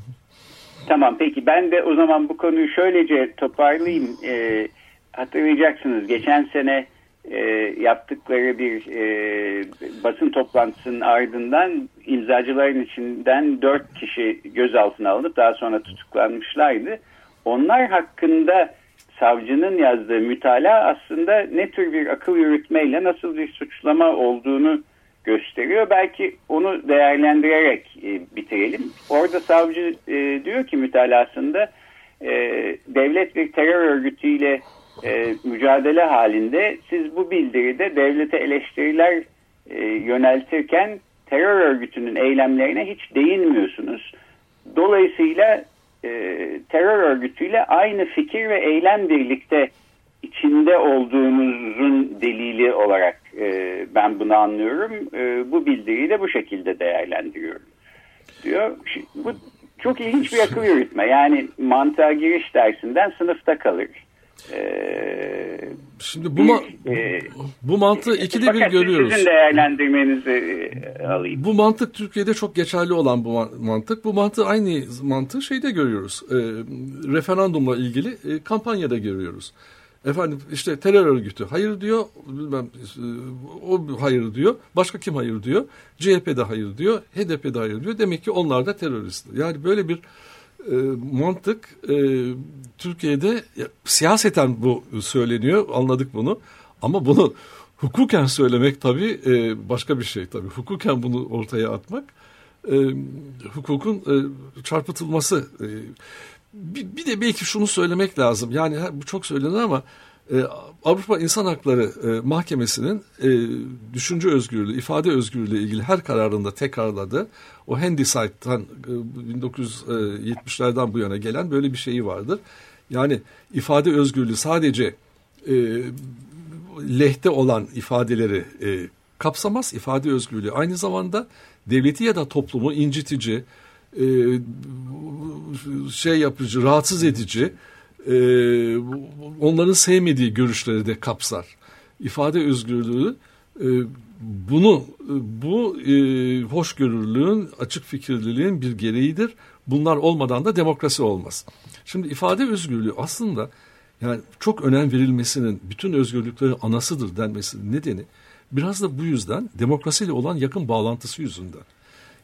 tamam peki ben de o zaman bu konuyu şöylece toparlayayım. Ee, hatırlayacaksınız geçen sene e, yaptıkları bir e, basın toplantısının ardından imzacıların içinden dört kişi gözaltına alınıp daha sonra tutuklanmışlardı. Onlar hakkında savcının yazdığı mütalaa aslında ne tür bir akıl yürütmeyle nasıl bir suçlama olduğunu gösteriyor. Belki onu değerlendirerek e, bitirelim. Orada savcı e, diyor ki mütalasında e, devlet bir terör örgütüyle e, mücadele halinde siz bu bildiride devlete eleştiriler e, yöneltirken terör örgütünün eylemlerine hiç değinmiyorsunuz. Dolayısıyla e, terör örgütüyle aynı fikir ve eylem birlikte içinde olduğunuzun delili olarak e, ben bunu anlıyorum. E, bu bildiriyi de bu şekilde değerlendiriyorum diyor. Bu çok ilginç bir akıl yürütme. Yani mantığa giriş dersinden sınıfta kalır. Ee, Şimdi bu, ma e, bu mantığı ikide bir görüyoruz. Sizin değerlendirmenizi e, alayım. Bu mantık Türkiye'de çok geçerli olan bu mantık. Bu mantığı aynı mantığı şeyde görüyoruz. E, referandumla ilgili e, kampanyada görüyoruz. Efendim işte terör örgütü hayır diyor, bilmem e, o hayır diyor, başka kim hayır diyor, CHP de hayır diyor, HDP de hayır diyor. Demek ki onlar da terörist. Yani böyle bir e, mantık e, Türkiye'de ya, siyaseten bu söyleniyor anladık bunu. Ama bunu hukuken söylemek tabii e, başka bir şey tabii. Hukuken bunu ortaya atmak e, hukukun e, çarpıtılması e, bir, bir de belki şunu söylemek lazım. Yani bu çok söylenir ama e, Avrupa İnsan Hakları e, Mahkemesi'nin e, düşünce özgürlüğü, ifade özgürlüğü ile ilgili her kararında tekrarladı. O Handysite'dan e, 1970'lerden bu yana gelen böyle bir şeyi vardır. Yani ifade özgürlüğü sadece e, lehte olan ifadeleri e, kapsamaz. ifade özgürlüğü aynı zamanda devleti ya da toplumu incitici, e, şey yapıcı, rahatsız edici, e, onların sevmediği görüşleri de kapsar. İfade özgürlüğü e, bunu bu e, hoşgörülülüğün, açık fikirliliğin bir gereğidir. Bunlar olmadan da demokrasi olmaz. Şimdi ifade özgürlüğü aslında yani çok önem verilmesinin bütün özgürlüklerin anasıdır denmesinin nedeni biraz da bu yüzden demokrasiyle olan yakın bağlantısı yüzünden.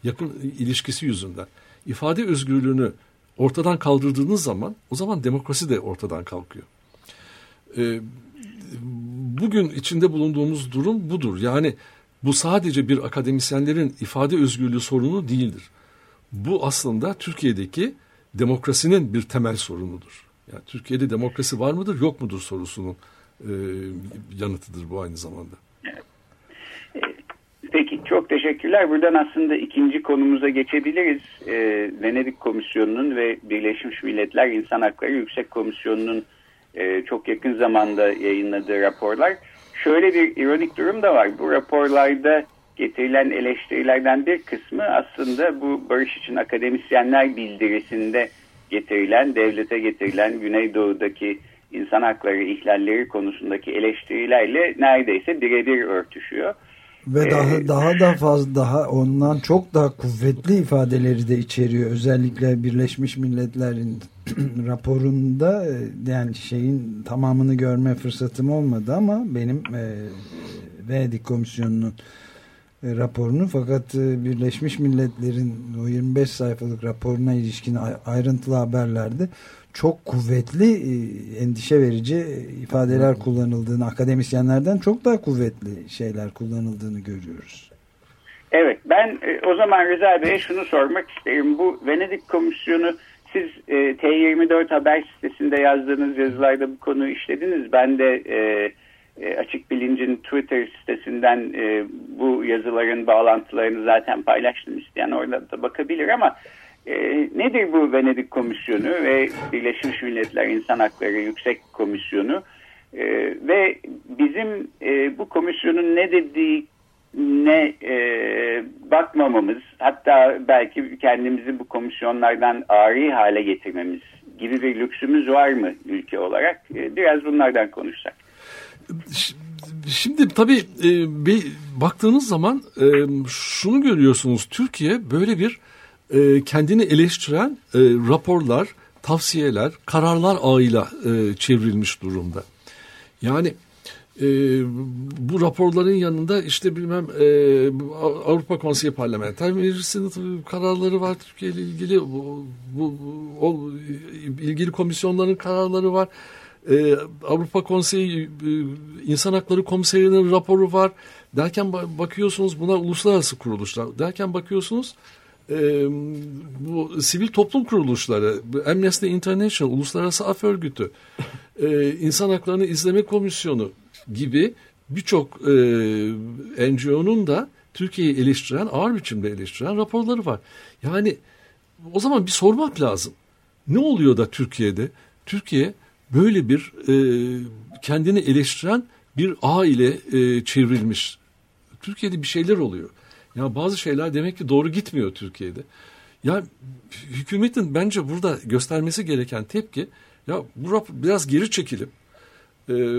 Yakın ilişkisi yüzünden. İfade özgürlüğünü ortadan kaldırdığınız zaman o zaman demokrasi de ortadan kalkıyor. Ee, bugün içinde bulunduğumuz durum budur. Yani bu sadece bir akademisyenlerin ifade özgürlüğü sorunu değildir. Bu aslında Türkiye'deki demokrasinin bir temel sorunudur. Yani Türkiye'de demokrasi var mıdır yok mudur sorusunun e, yanıtıdır bu aynı zamanda. Çok teşekkürler. Buradan aslında ikinci konumuza geçebiliriz. E, Venedik Komisyonu'nun ve Birleşmiş Milletler İnsan Hakları Yüksek Komisyonu'nun e, çok yakın zamanda yayınladığı raporlar. Şöyle bir ironik durum da var. Bu raporlarda getirilen eleştirilerden bir kısmı aslında bu Barış için Akademisyenler bildirisinde getirilen, devlete getirilen Güneydoğu'daki insan hakları ihlalleri konusundaki eleştirilerle neredeyse birebir örtüşüyor. Ve daha ee, daha da fazla daha ondan çok daha kuvvetli ifadeleri de içeriyor. Özellikle Birleşmiş Milletler'in raporunda e, yani şeyin tamamını görme fırsatım olmadı ama benim e, Venedik Komisyonu'nun e, raporunu fakat e, Birleşmiş Milletler'in o 25 sayfalık raporuna ilişkin ayrıntılı haberlerde çok kuvvetli e, endişe verici ifadeler kullanıldığını akademisyenlerden çok daha kuvvetli şeyler kullanıldığını görüyoruz. Evet ben o zaman Rıza Bey'e şunu sormak isterim. Bu Venedik Komisyonu siz e, T24 haber sitesinde yazdığınız yazılarda bu konuyu işlediniz. Ben de e, e, Açık Bilinc'in Twitter sitesinden e, bu yazıların bağlantılarını zaten paylaştım isteyen orada da bakabilir ama e, nedir bu Venedik Komisyonu ve Birleşmiş Milletler İnsan Hakları Yüksek Komisyonu e, ve bizim e, bu komisyonun ne dediği ne e, bakmamamız hatta belki kendimizi bu komisyonlardan ari hale getirmemiz gibi bir lüksümüz var mı ülke olarak? E, biraz bunlardan konuşsak. Şimdi tabii e, baktığınız zaman e, şunu görüyorsunuz. Türkiye böyle bir e, kendini eleştiren e, raporlar, tavsiyeler, kararlar ağıyla e, çevrilmiş durumda. Yani bu raporların yanında işte bilmem Avrupa Konseyi Parlamenter Meclisi'nin kararları var Türkiye ile ilgili bu, bu o, ilgili komisyonların kararları var. Ee, Avrupa Konseyi İnsan Hakları Komiseri'nin raporu var. Derken bakıyorsunuz buna uluslararası kuruluşlar. Derken bakıyorsunuz e, bu sivil toplum kuruluşları, Amnesty International, Uluslararası Af Örgütü, e, İnsan Haklarını İzleme Komisyonu gibi birçok e, NGO'nun da Türkiye'yi eleştiren, ağır biçimde eleştiren raporları var. Yani o zaman bir sormak lazım. Ne oluyor da Türkiye'de? Türkiye böyle bir e, kendini eleştiren bir ağ ile e, çevrilmiş. Türkiye'de bir şeyler oluyor. Ya bazı şeyler demek ki doğru gitmiyor Türkiye'de. Ya hükümetin bence burada göstermesi gereken tepki ya bu biraz geri çekilim. Ee,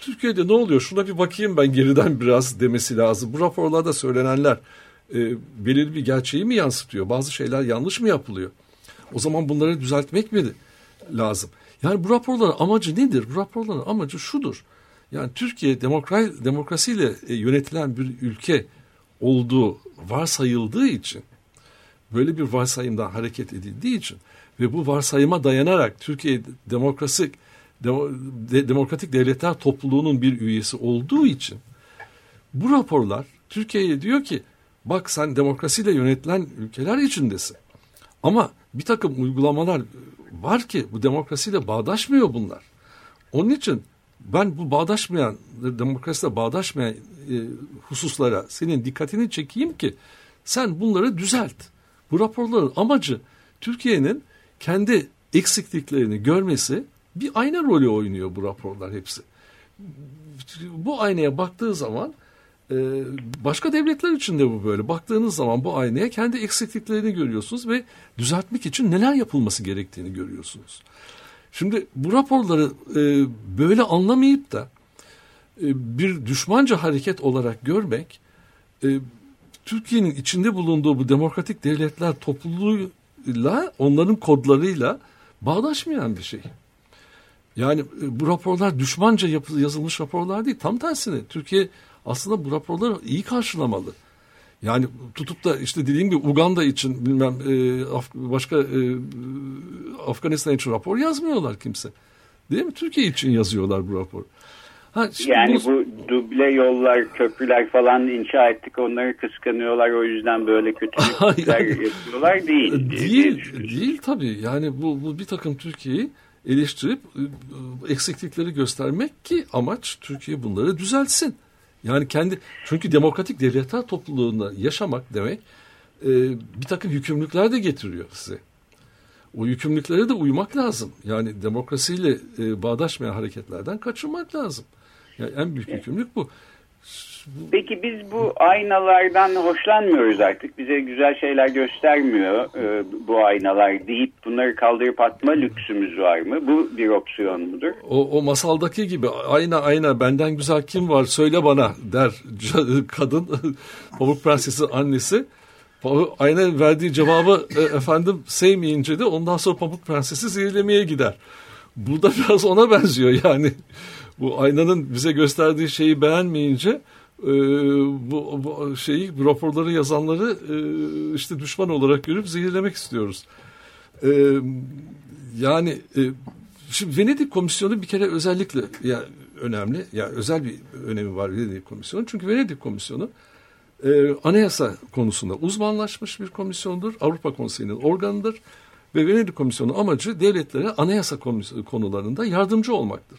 Türkiye'de ne oluyor? Şuna bir bakayım ben geriden biraz demesi lazım. Bu raporlarda söylenenler e, belirli bir gerçeği mi yansıtıyor? Bazı şeyler yanlış mı yapılıyor? O zaman bunları düzeltmek mi lazım? Yani bu raporların amacı nedir? Bu raporların amacı şudur. Yani Türkiye demokrasi, demokrasiyle e, yönetilen bir ülke olduğu varsayıldığı için böyle bir varsayımdan hareket edildiği için ve bu varsayıma dayanarak Türkiye demokrasi de, demokratik devletler topluluğunun bir üyesi olduğu için bu raporlar Türkiye'ye diyor ki bak sen demokrasiyle yönetilen ülkeler içindesin. Ama bir takım uygulamalar var ki bu demokrasiyle bağdaşmıyor bunlar. Onun için ben bu bağdaşmayan, demokrasiyle bağdaşmayan e, hususlara senin dikkatini çekeyim ki sen bunları düzelt. Bu raporların amacı Türkiye'nin kendi eksikliklerini görmesi bir ayna rolü oynuyor bu raporlar hepsi. Bu aynaya baktığı zaman e, başka devletler için de bu böyle. Baktığınız zaman bu aynaya kendi eksikliklerini görüyorsunuz ve düzeltmek için neler yapılması gerektiğini görüyorsunuz. Şimdi bu raporları e, böyle anlamayıp da e, bir düşmanca hareket olarak görmek Türkiye'nin içinde bulunduğu bu demokratik devletler topluluğuyla onların kodlarıyla bağdaşmayan bir şey. Yani bu raporlar düşmanca yazılmış raporlar değil. Tam tersine Türkiye aslında bu raporları iyi karşılamalı. Yani tutup da işte dediğim gibi Uganda için bilmem e, Af başka e, Afganistan için rapor yazmıyorlar kimse. Değil mi? Türkiye için yazıyorlar bu rapor. Ha, yani bu... bu duble yollar, köprüler falan inşa ettik onları kıskanıyorlar o yüzden böyle kötülükler yapıyorlar değil. Değil, değil tabii. Yani bu, bu bir takım Türkiye'yi eleştirip e, eksiklikleri göstermek ki amaç Türkiye bunları düzeltsin. Yani kendi çünkü demokratik devletler topluluğunda yaşamak demek e, bir takım yükümlülükler de getiriyor size. O yükümlülüklere de uymak lazım. Yani demokrasiyle e, bağdaşmayan hareketlerden kaçınmak lazım. Yani en büyük yükümlülük bu. Peki biz bu aynalardan hoşlanmıyoruz artık. Bize güzel şeyler göstermiyor e, bu aynalar deyip bunları kaldırıp atma lüksümüz var mı? Bu bir opsiyon mudur? O, o masaldaki gibi ayna ayna benden güzel kim var söyle bana der kadın Pamuk Prensesi annesi. Ayna verdiği cevabı e, efendim sevmeyince de ondan sonra Pamuk Prensesi zehirlemeye gider. Bu da biraz ona benziyor yani. Bu aynanın bize gösterdiği şeyi beğenmeyince e, bu, bu şeyi bu raporları yazanları e, işte düşman olarak görüp zehirlemek istiyoruz. E, yani e, şimdi Venedik Komisyonu bir kere özellikle ya önemli. Ya özel bir önemi var Venedik Komisyonu. Çünkü Venedik Komisyonu e, anayasa konusunda uzmanlaşmış bir komisyondur. Avrupa Konseyi'nin organıdır. Ve Venedik Komisyonu amacı devletlere anayasa konularında yardımcı olmaktır.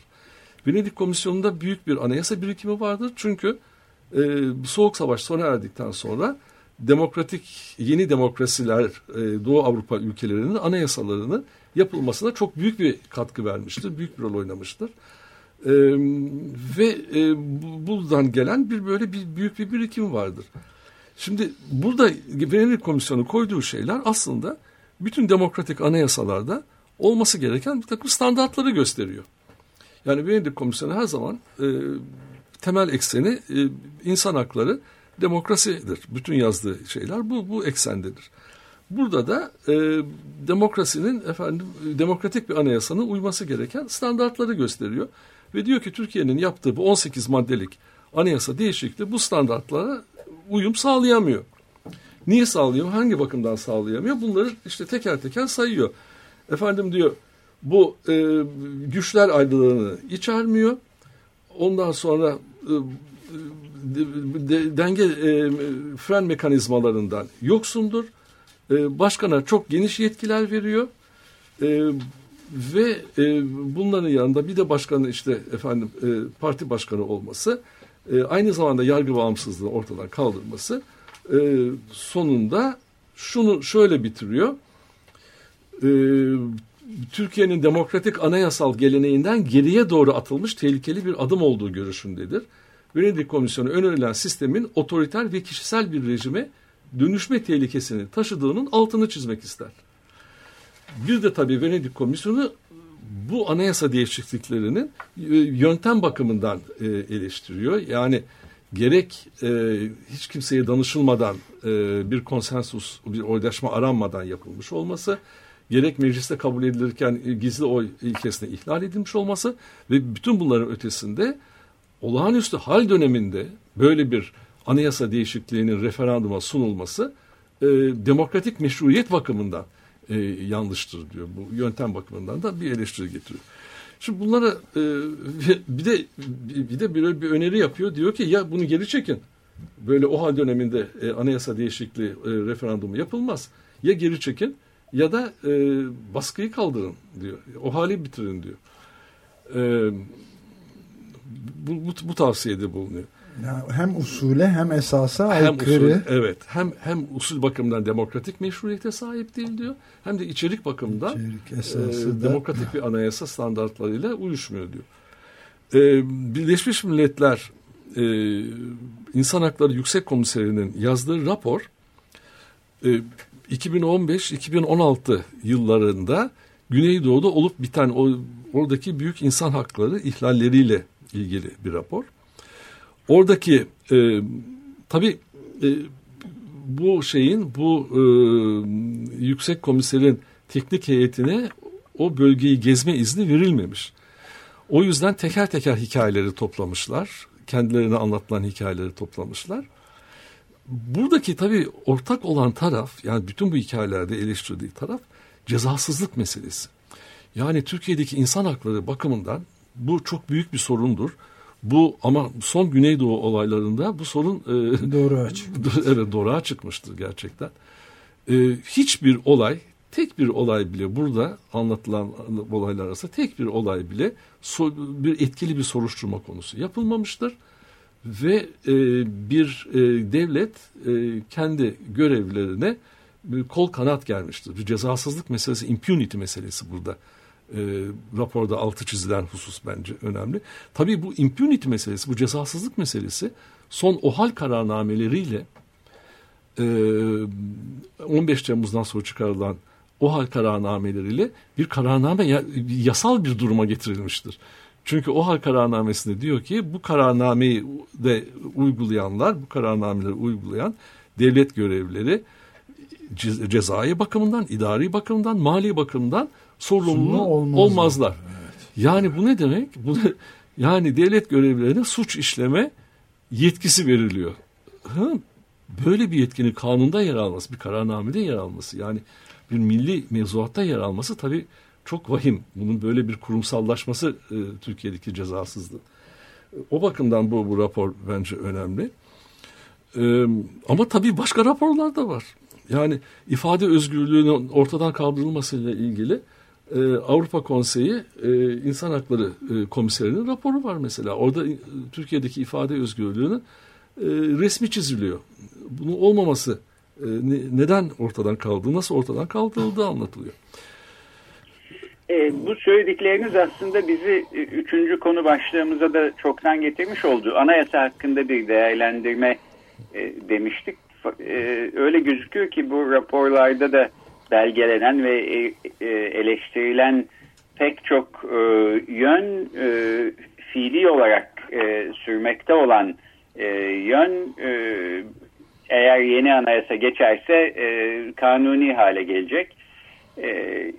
Venedik Komisyonu'nda büyük bir anayasa birikimi vardır. Çünkü e, Soğuk Savaş sona erdikten sonra demokratik yeni demokrasiler e, Doğu Avrupa ülkelerinin anayasalarını yapılmasına çok büyük bir katkı vermiştir. Büyük bir rol oynamıştır. E, ve e, buradan gelen bir böyle bir büyük bir birikim vardır. Şimdi burada Venedik Komisyonu koyduğu şeyler aslında bütün demokratik anayasalarda olması gereken bir takım standartları gösteriyor. Yani Venedik Komisyonu her zaman e, temel ekseni e, insan hakları demokrasidir. Bütün yazdığı şeyler bu bu eksendedir. Burada da e, demokrasinin efendim demokratik bir anayasanın uyması gereken standartları gösteriyor ve diyor ki Türkiye'nin yaptığı bu 18 maddelik anayasa değişikliği bu standartlara uyum sağlayamıyor. Niye sağlayamıyor? Hangi bakımdan sağlayamıyor? Bunları işte teker teker sayıyor. Efendim diyor bu e, güçler ayrılığını içermiyor. Ondan sonra e, de, denge e, fren mekanizmalarından yoksundur. E, başkana çok geniş yetkiler veriyor. E, ve e, bunların yanında bir de başkanın işte efendim e, parti başkanı olması, e, aynı zamanda yargı bağımsızlığı ortadan kaldırması e, sonunda şunu şöyle bitiriyor. E, Türkiye'nin demokratik anayasal geleneğinden geriye doğru atılmış tehlikeli bir adım olduğu görüşündedir. Venedik Komisyonu önerilen sistemin otoriter ve kişisel bir rejime dönüşme tehlikesini taşıdığının altını çizmek ister. Bir de tabii Venedik Komisyonu bu anayasa değişikliklerinin e, yöntem bakımından e, eleştiriyor. Yani gerek e, hiç kimseye danışılmadan bir konsensus, bir oylaşma aranmadan yapılmış olması, gerek mecliste kabul edilirken gizli oy ilkesine ihlal edilmiş olması ve bütün bunların ötesinde olağanüstü hal döneminde böyle bir anayasa değişikliğinin referanduma sunulması e, demokratik meşruiyet bakımından e, yanlıştır diyor. Bu yöntem bakımından da bir eleştiri getiriyor. Şimdi bunlara e, bir de bir de bir, bir öneri yapıyor. Diyor ki ya bunu geri çekin. Böyle o hal döneminde e, anayasa değişikliği e, referandumu yapılmaz. Ya geri çekin ya da e, baskıyı kaldırın diyor. O hali bitirin diyor. E, bu, bu, bu tavsiyede bulunuyor. Ya hem usule hem esasa aykırı. Hem usul, evet. Hem hem usul bakımından demokratik meşruiyete sahip değil diyor. Hem de içerik bakımından içerik e, demokratik bir anayasa standartlarıyla uyuşmuyor diyor. E, Birleşmiş Milletler e, İnsan Hakları Yüksek Komiserinin yazdığı rapor e, 2015-2016 yıllarında Güneydoğu'da olup biten o, oradaki büyük insan hakları ihlalleriyle ilgili bir rapor. Oradaki e, tabii e, bu şeyin bu e, yüksek komiserin teknik heyetine o bölgeyi gezme izni verilmemiş. O yüzden teker teker hikayeleri toplamışlar. Kendilerine anlatılan hikayeleri toplamışlar. Buradaki tabii ortak olan taraf yani bütün bu hikayelerde eleştirdiği taraf cezasızlık meselesi. Yani Türkiye'deki insan hakları bakımından bu çok büyük bir sorundur. Bu ama son Güneydoğu olaylarında bu sorun e, doğru çıkmış. evet doğruğa çıkmıştır gerçekten. E, hiçbir olay, tek bir olay bile burada anlatılan olaylar arasında tek bir olay bile so, bir etkili bir soruşturma konusu yapılmamıştır ve e, bir e, devlet e, kendi görevlerine bir kol kanat gelmiştir. Bir cezasızlık meselesi, impunity meselesi burada e, raporda altı çizilen husus bence önemli. Tabii bu impunity meselesi, bu cezasızlık meselesi son OHAL kararnameleriyle e, 15 Temmuz'dan sonra çıkarılan OHAL kararnameleriyle bir kararname yasal bir duruma getirilmiştir. Çünkü OHAL kararnamesinde diyor ki bu kararnameyi de uygulayanlar, bu kararnameleri uygulayan devlet görevlileri cezai bakımından, idari bakımdan, mali bakımdan sorumlu olmaz olmazlar. Evet. Yani bu ne demek? Bu yani devlet görevlilerine suç işleme yetkisi veriliyor. Ha, böyle bir yetkinin kanunda yer alması, bir kararnamede yer alması yani bir milli mevzuatta yer alması tabii çok vahim. Bunun böyle bir kurumsallaşması e, Türkiye'deki cezasızlığı. O bakımdan bu, bu rapor bence önemli. E, ama tabii başka raporlar da var. Yani ifade özgürlüğünün ortadan kaldırılmasıyla ilgili e, Avrupa Konseyi e, İnsan Hakları e, Komiserinin raporu var mesela. Orada e, Türkiye'deki ifade özgürlüğünün e, resmi çiziliyor. Bunun olmaması e, ne, neden ortadan kaldı, nasıl ortadan kaldırıldığı anlatılıyor. E, bu söyledikleriniz aslında bizi e, üçüncü konu başlığımıza da çoktan getirmiş oldu. Anayasa hakkında bir değerlendirme e, demiştik. E, öyle gözüküyor ki bu raporlarda da belgelenen ve e, e, eleştirilen pek çok e, yön e, fiili olarak e, sürmekte olan e, yön e, eğer yeni anayasa geçerse e, kanuni hale gelecek. E,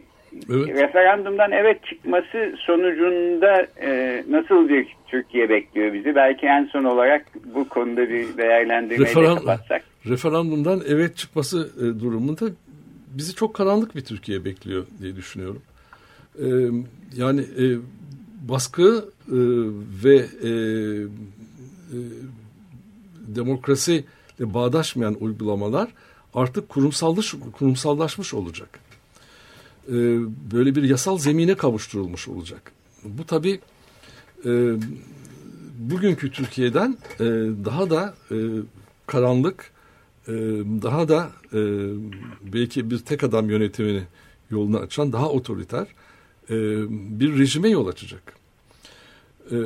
evet. Referandumdan evet çıkması sonucunda e, nasıl bir Türkiye bekliyor bizi? Belki en son olarak bu konuda bir değerlendirmeyle Referan, kapatsak. Referandumdan evet çıkması e, durumunda bizi çok karanlık bir Türkiye bekliyor diye düşünüyorum. E, yani e, baskı e, ve e, e, demokrasi bağdaşmayan uygulamalar artık kurumsallaş, kurumsallaşmış olacak. E, böyle bir yasal zemine kavuşturulmuş olacak. Bu tabii e, bugünkü Türkiye'den e, daha da e, karanlık, e, daha da e, belki bir tek adam yönetimini yolunu açan daha otoriter e, bir rejime yol açacak. E,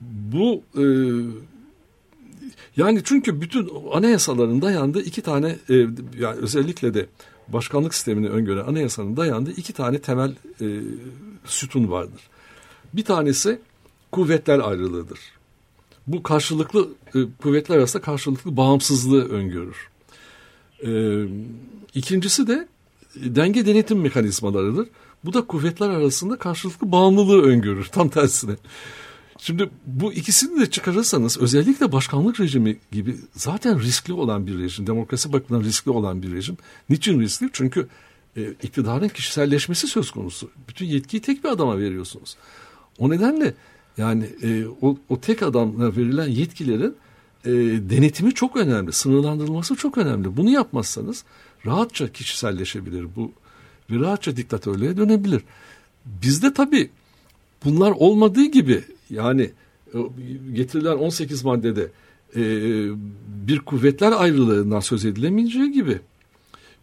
bu e, yani çünkü bütün anayasaların dayandığı iki tane e, yani özellikle de başkanlık sistemini öngören anayasanın dayandığı iki tane temel e, sütun vardır. Bir tanesi kuvvetler ayrılığıdır. Bu karşılıklı e, kuvvetler arasında karşılıklı bağımsızlığı öngörür. E, ikincisi de denge denetim mekanizmalarıdır. Bu da kuvvetler arasında karşılıklı bağımlılığı öngörür tam tersine. Şimdi bu ikisini de çıkarırsanız özellikle başkanlık rejimi gibi zaten riskli olan bir rejim, demokrasi bakımından riskli olan bir rejim. Niçin riskli? Çünkü e, iktidarın kişiselleşmesi söz konusu. Bütün yetkiyi tek bir adama veriyorsunuz. O nedenle yani e, o, o tek adamla verilen yetkilerin e, denetimi çok önemli, sınırlandırılması çok önemli. Bunu yapmazsanız rahatça kişiselleşebilir bu ve rahatça diktatörlüğe dönebilir. Bizde tabii bunlar olmadığı gibi yani e, getirilen 18 maddede e, bir kuvvetler ayrılığından söz edilemeyeceği gibi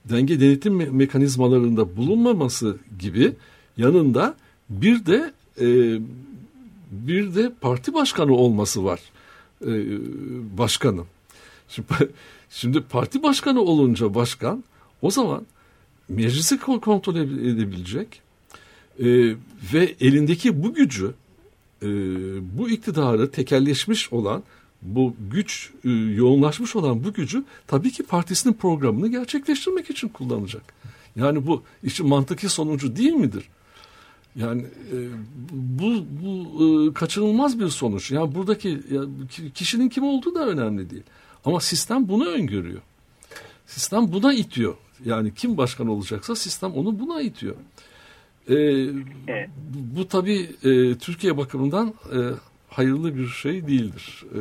denge denetim me mekanizmalarında bulunmaması gibi yanında bir de e, bir de parti başkanı olması var e, başkanın. Şimdi, şimdi parti başkanı olunca başkan o zaman meclisi kontrol edebilecek e, ve elindeki bu gücü e, bu iktidarı tekelleşmiş olan bu güç e, yoğunlaşmış olan bu gücü tabii ki partisinin programını gerçekleştirmek için kullanacak. Yani bu işin mantıki sonucu değil midir? Yani e, bu bu e, kaçınılmaz bir sonuç. Yani buradaki ya, kişinin kim olduğu da önemli değil. Ama sistem bunu öngörüyor. Sistem buna itiyor. Yani kim başkan olacaksa sistem onu buna itiyor. E, evet. Bu tabii e, Türkiye bakımından e, hayırlı bir şey değildir. E,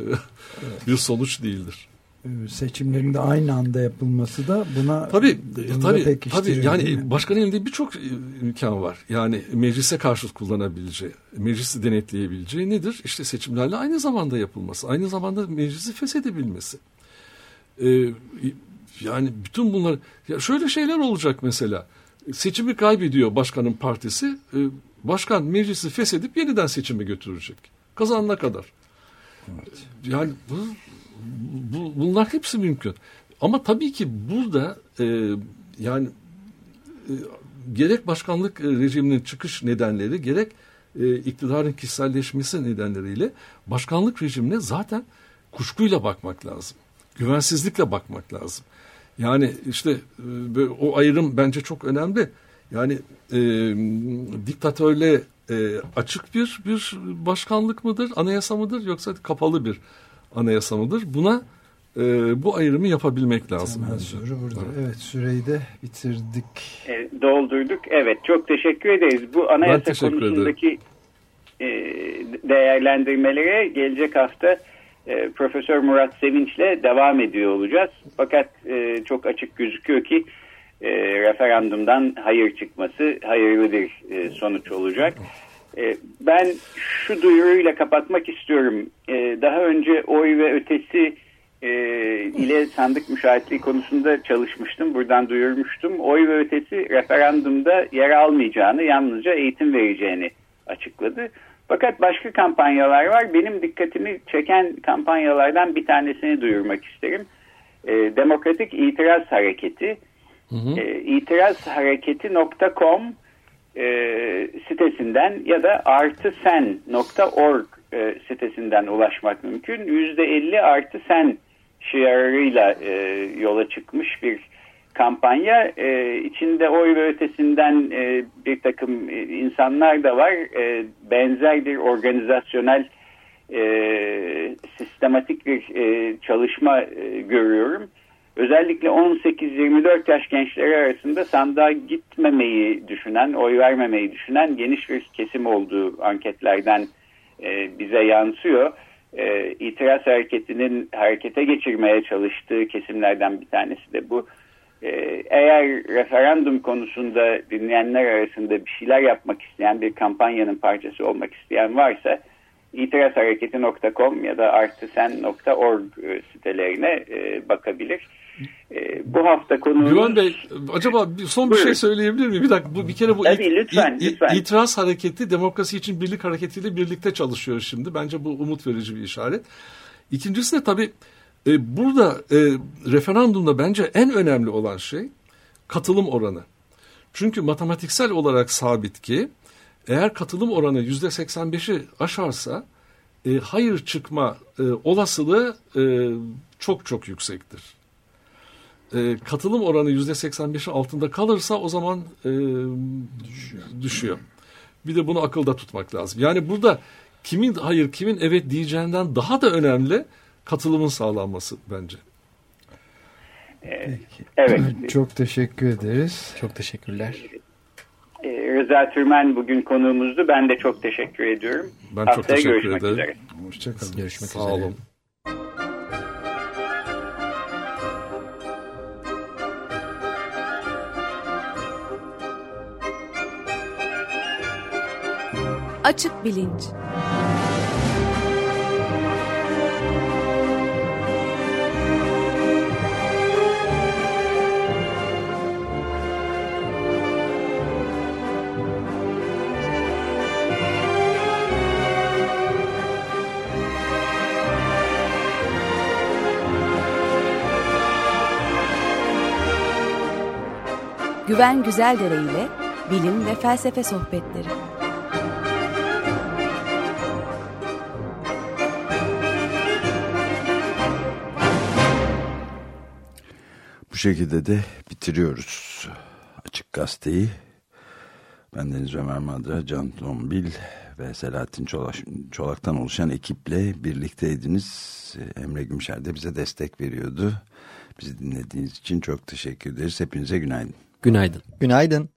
bir sonuç değildir. Ee, seçimlerin de aynı anda yapılması da buna tabii tabii tabii yani başkanın elinde birçok e, imkan var. Yani meclise karşı kullanabileceği, meclisi denetleyebileceği nedir? İşte seçimlerle aynı zamanda yapılması, aynı zamanda meclisi feshedebilmesi. Ee, yani bütün bunlar ya şöyle şeyler olacak mesela seçimi kaybediyor başkanın partisi. E, başkan meclisi feshedip yeniden seçimi götürecek. Kazanana kadar. Evet. Yani bu, bu, bunlar hepsi mümkün. Ama tabii ki burada e, yani e, gerek başkanlık rejiminin çıkış nedenleri gerek e, iktidarın kişiselleşmesi nedenleriyle başkanlık rejimine zaten kuşkuyla bakmak lazım. Güvensizlikle bakmak lazım. Yani işte e, o ayrım bence çok önemli. Yani e, diktatörle e, açık bir bir başkanlık mıdır, anayasa mıdır yoksa kapalı bir anayasa mıdır? Buna e, bu ayrımı yapabilmek lazım. Temel soru burada. Evet. evet süreyi de bitirdik. E, doldurduk. Evet çok teşekkür ederiz. Bu anayasa konusundaki e, değerlendirmelere gelecek hafta e, Profesör Murat Sevinç'le devam ediyor olacağız. Fakat e, çok açık gözüküyor ki e, referandumdan hayır çıkması hayırlı bir e, sonuç olacak. E, ben şu duyuruyla kapatmak istiyorum. E, daha önce oy ve ötesi e, ile sandık müşahitliği konusunda çalışmıştım. Buradan duyurmuştum. Oy ve ötesi referandumda yer almayacağını, yalnızca eğitim vereceğini açıkladı. Fakat başka kampanyalar var. Benim dikkatimi çeken kampanyalardan bir tanesini duyurmak isterim. E, Demokratik İtiraz Hareketi. Hı hı. E, itirazhareketi.com e, sitesinden ya da artısen.org e, sitesinden ulaşmak mümkün. %50 artı sen şiarıyla e, yola çıkmış bir kampanya. E, içinde oy ve ötesinden e, bir takım e, insanlar da var. E, benzer bir organizasyonel e, sistematik bir e, çalışma e, görüyorum. Özellikle 18-24 yaş gençleri arasında sandığa gitmemeyi düşünen, oy vermemeyi düşünen geniş bir kesim olduğu anketlerden e, bize yansıyor. E, itiraz hareketinin harekete geçirmeye çalıştığı kesimlerden bir tanesi de bu. Eğer referandum konusunda dinleyenler arasında bir şeyler yapmak isteyen bir kampanyanın parçası olmak isteyen varsa itirazhareketi.com ya da artısen.org e, sitelerine e, bakabilir. E, bu hafta konumuz... Güven Bey acaba bir son bir şey söyleyebilir miyim? Bir dakika bu, bir kere bu Tabii, it, lütfen, it, lütfen. itiraz hareketi demokrasi için birlik hareketiyle birlikte çalışıyor şimdi. Bence bu umut verici bir işaret. İkincisi de tabii e, burada e, referandumda bence en önemli olan şey katılım oranı. Çünkü matematiksel olarak sabit ki eğer katılım oranı yüzde 85'i aşarsa e, hayır çıkma e, olasılığı e, çok çok yüksektir. E, katılım oranı yüzde 85'i altında kalırsa o zaman e, düşüyor. düşüyor. Bir de bunu akılda tutmak lazım. Yani burada kimin hayır kimin evet diyeceğinden daha da önemli katılımın sağlanması bence. Peki. Evet. Çok teşekkür ederiz. Çok teşekkürler. Ee, Rıza Türmen bugün konuğumuzdu. Ben de çok teşekkür ediyorum. Ben Haftaya çok teşekkür görüşmek ederim. Üzere. Hoşçakalın. Görüşmek Sağ üzere. olun. Açık bilinç. Güven Güzeldere ile bilim ve felsefe sohbetleri. Bu şekilde de bitiriyoruz Açık Gazete'yi. Ben Deniz Ömer Madra, Can Tombil ve Selahattin Çolak, Çolak'tan oluşan ekiple birlikteydiniz. Emre Gümşer de bize destek veriyordu. Bizi dinlediğiniz için çok teşekkür ederiz. Hepinize günaydın. Günaydın. Günaydın.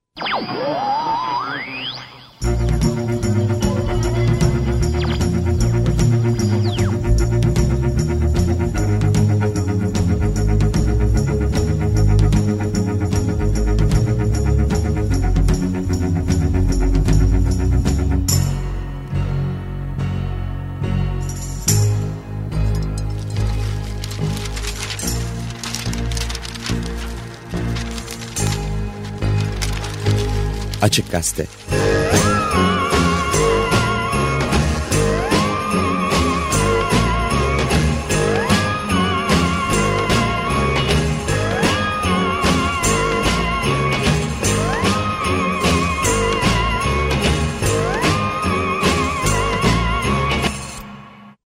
Açık Gazete.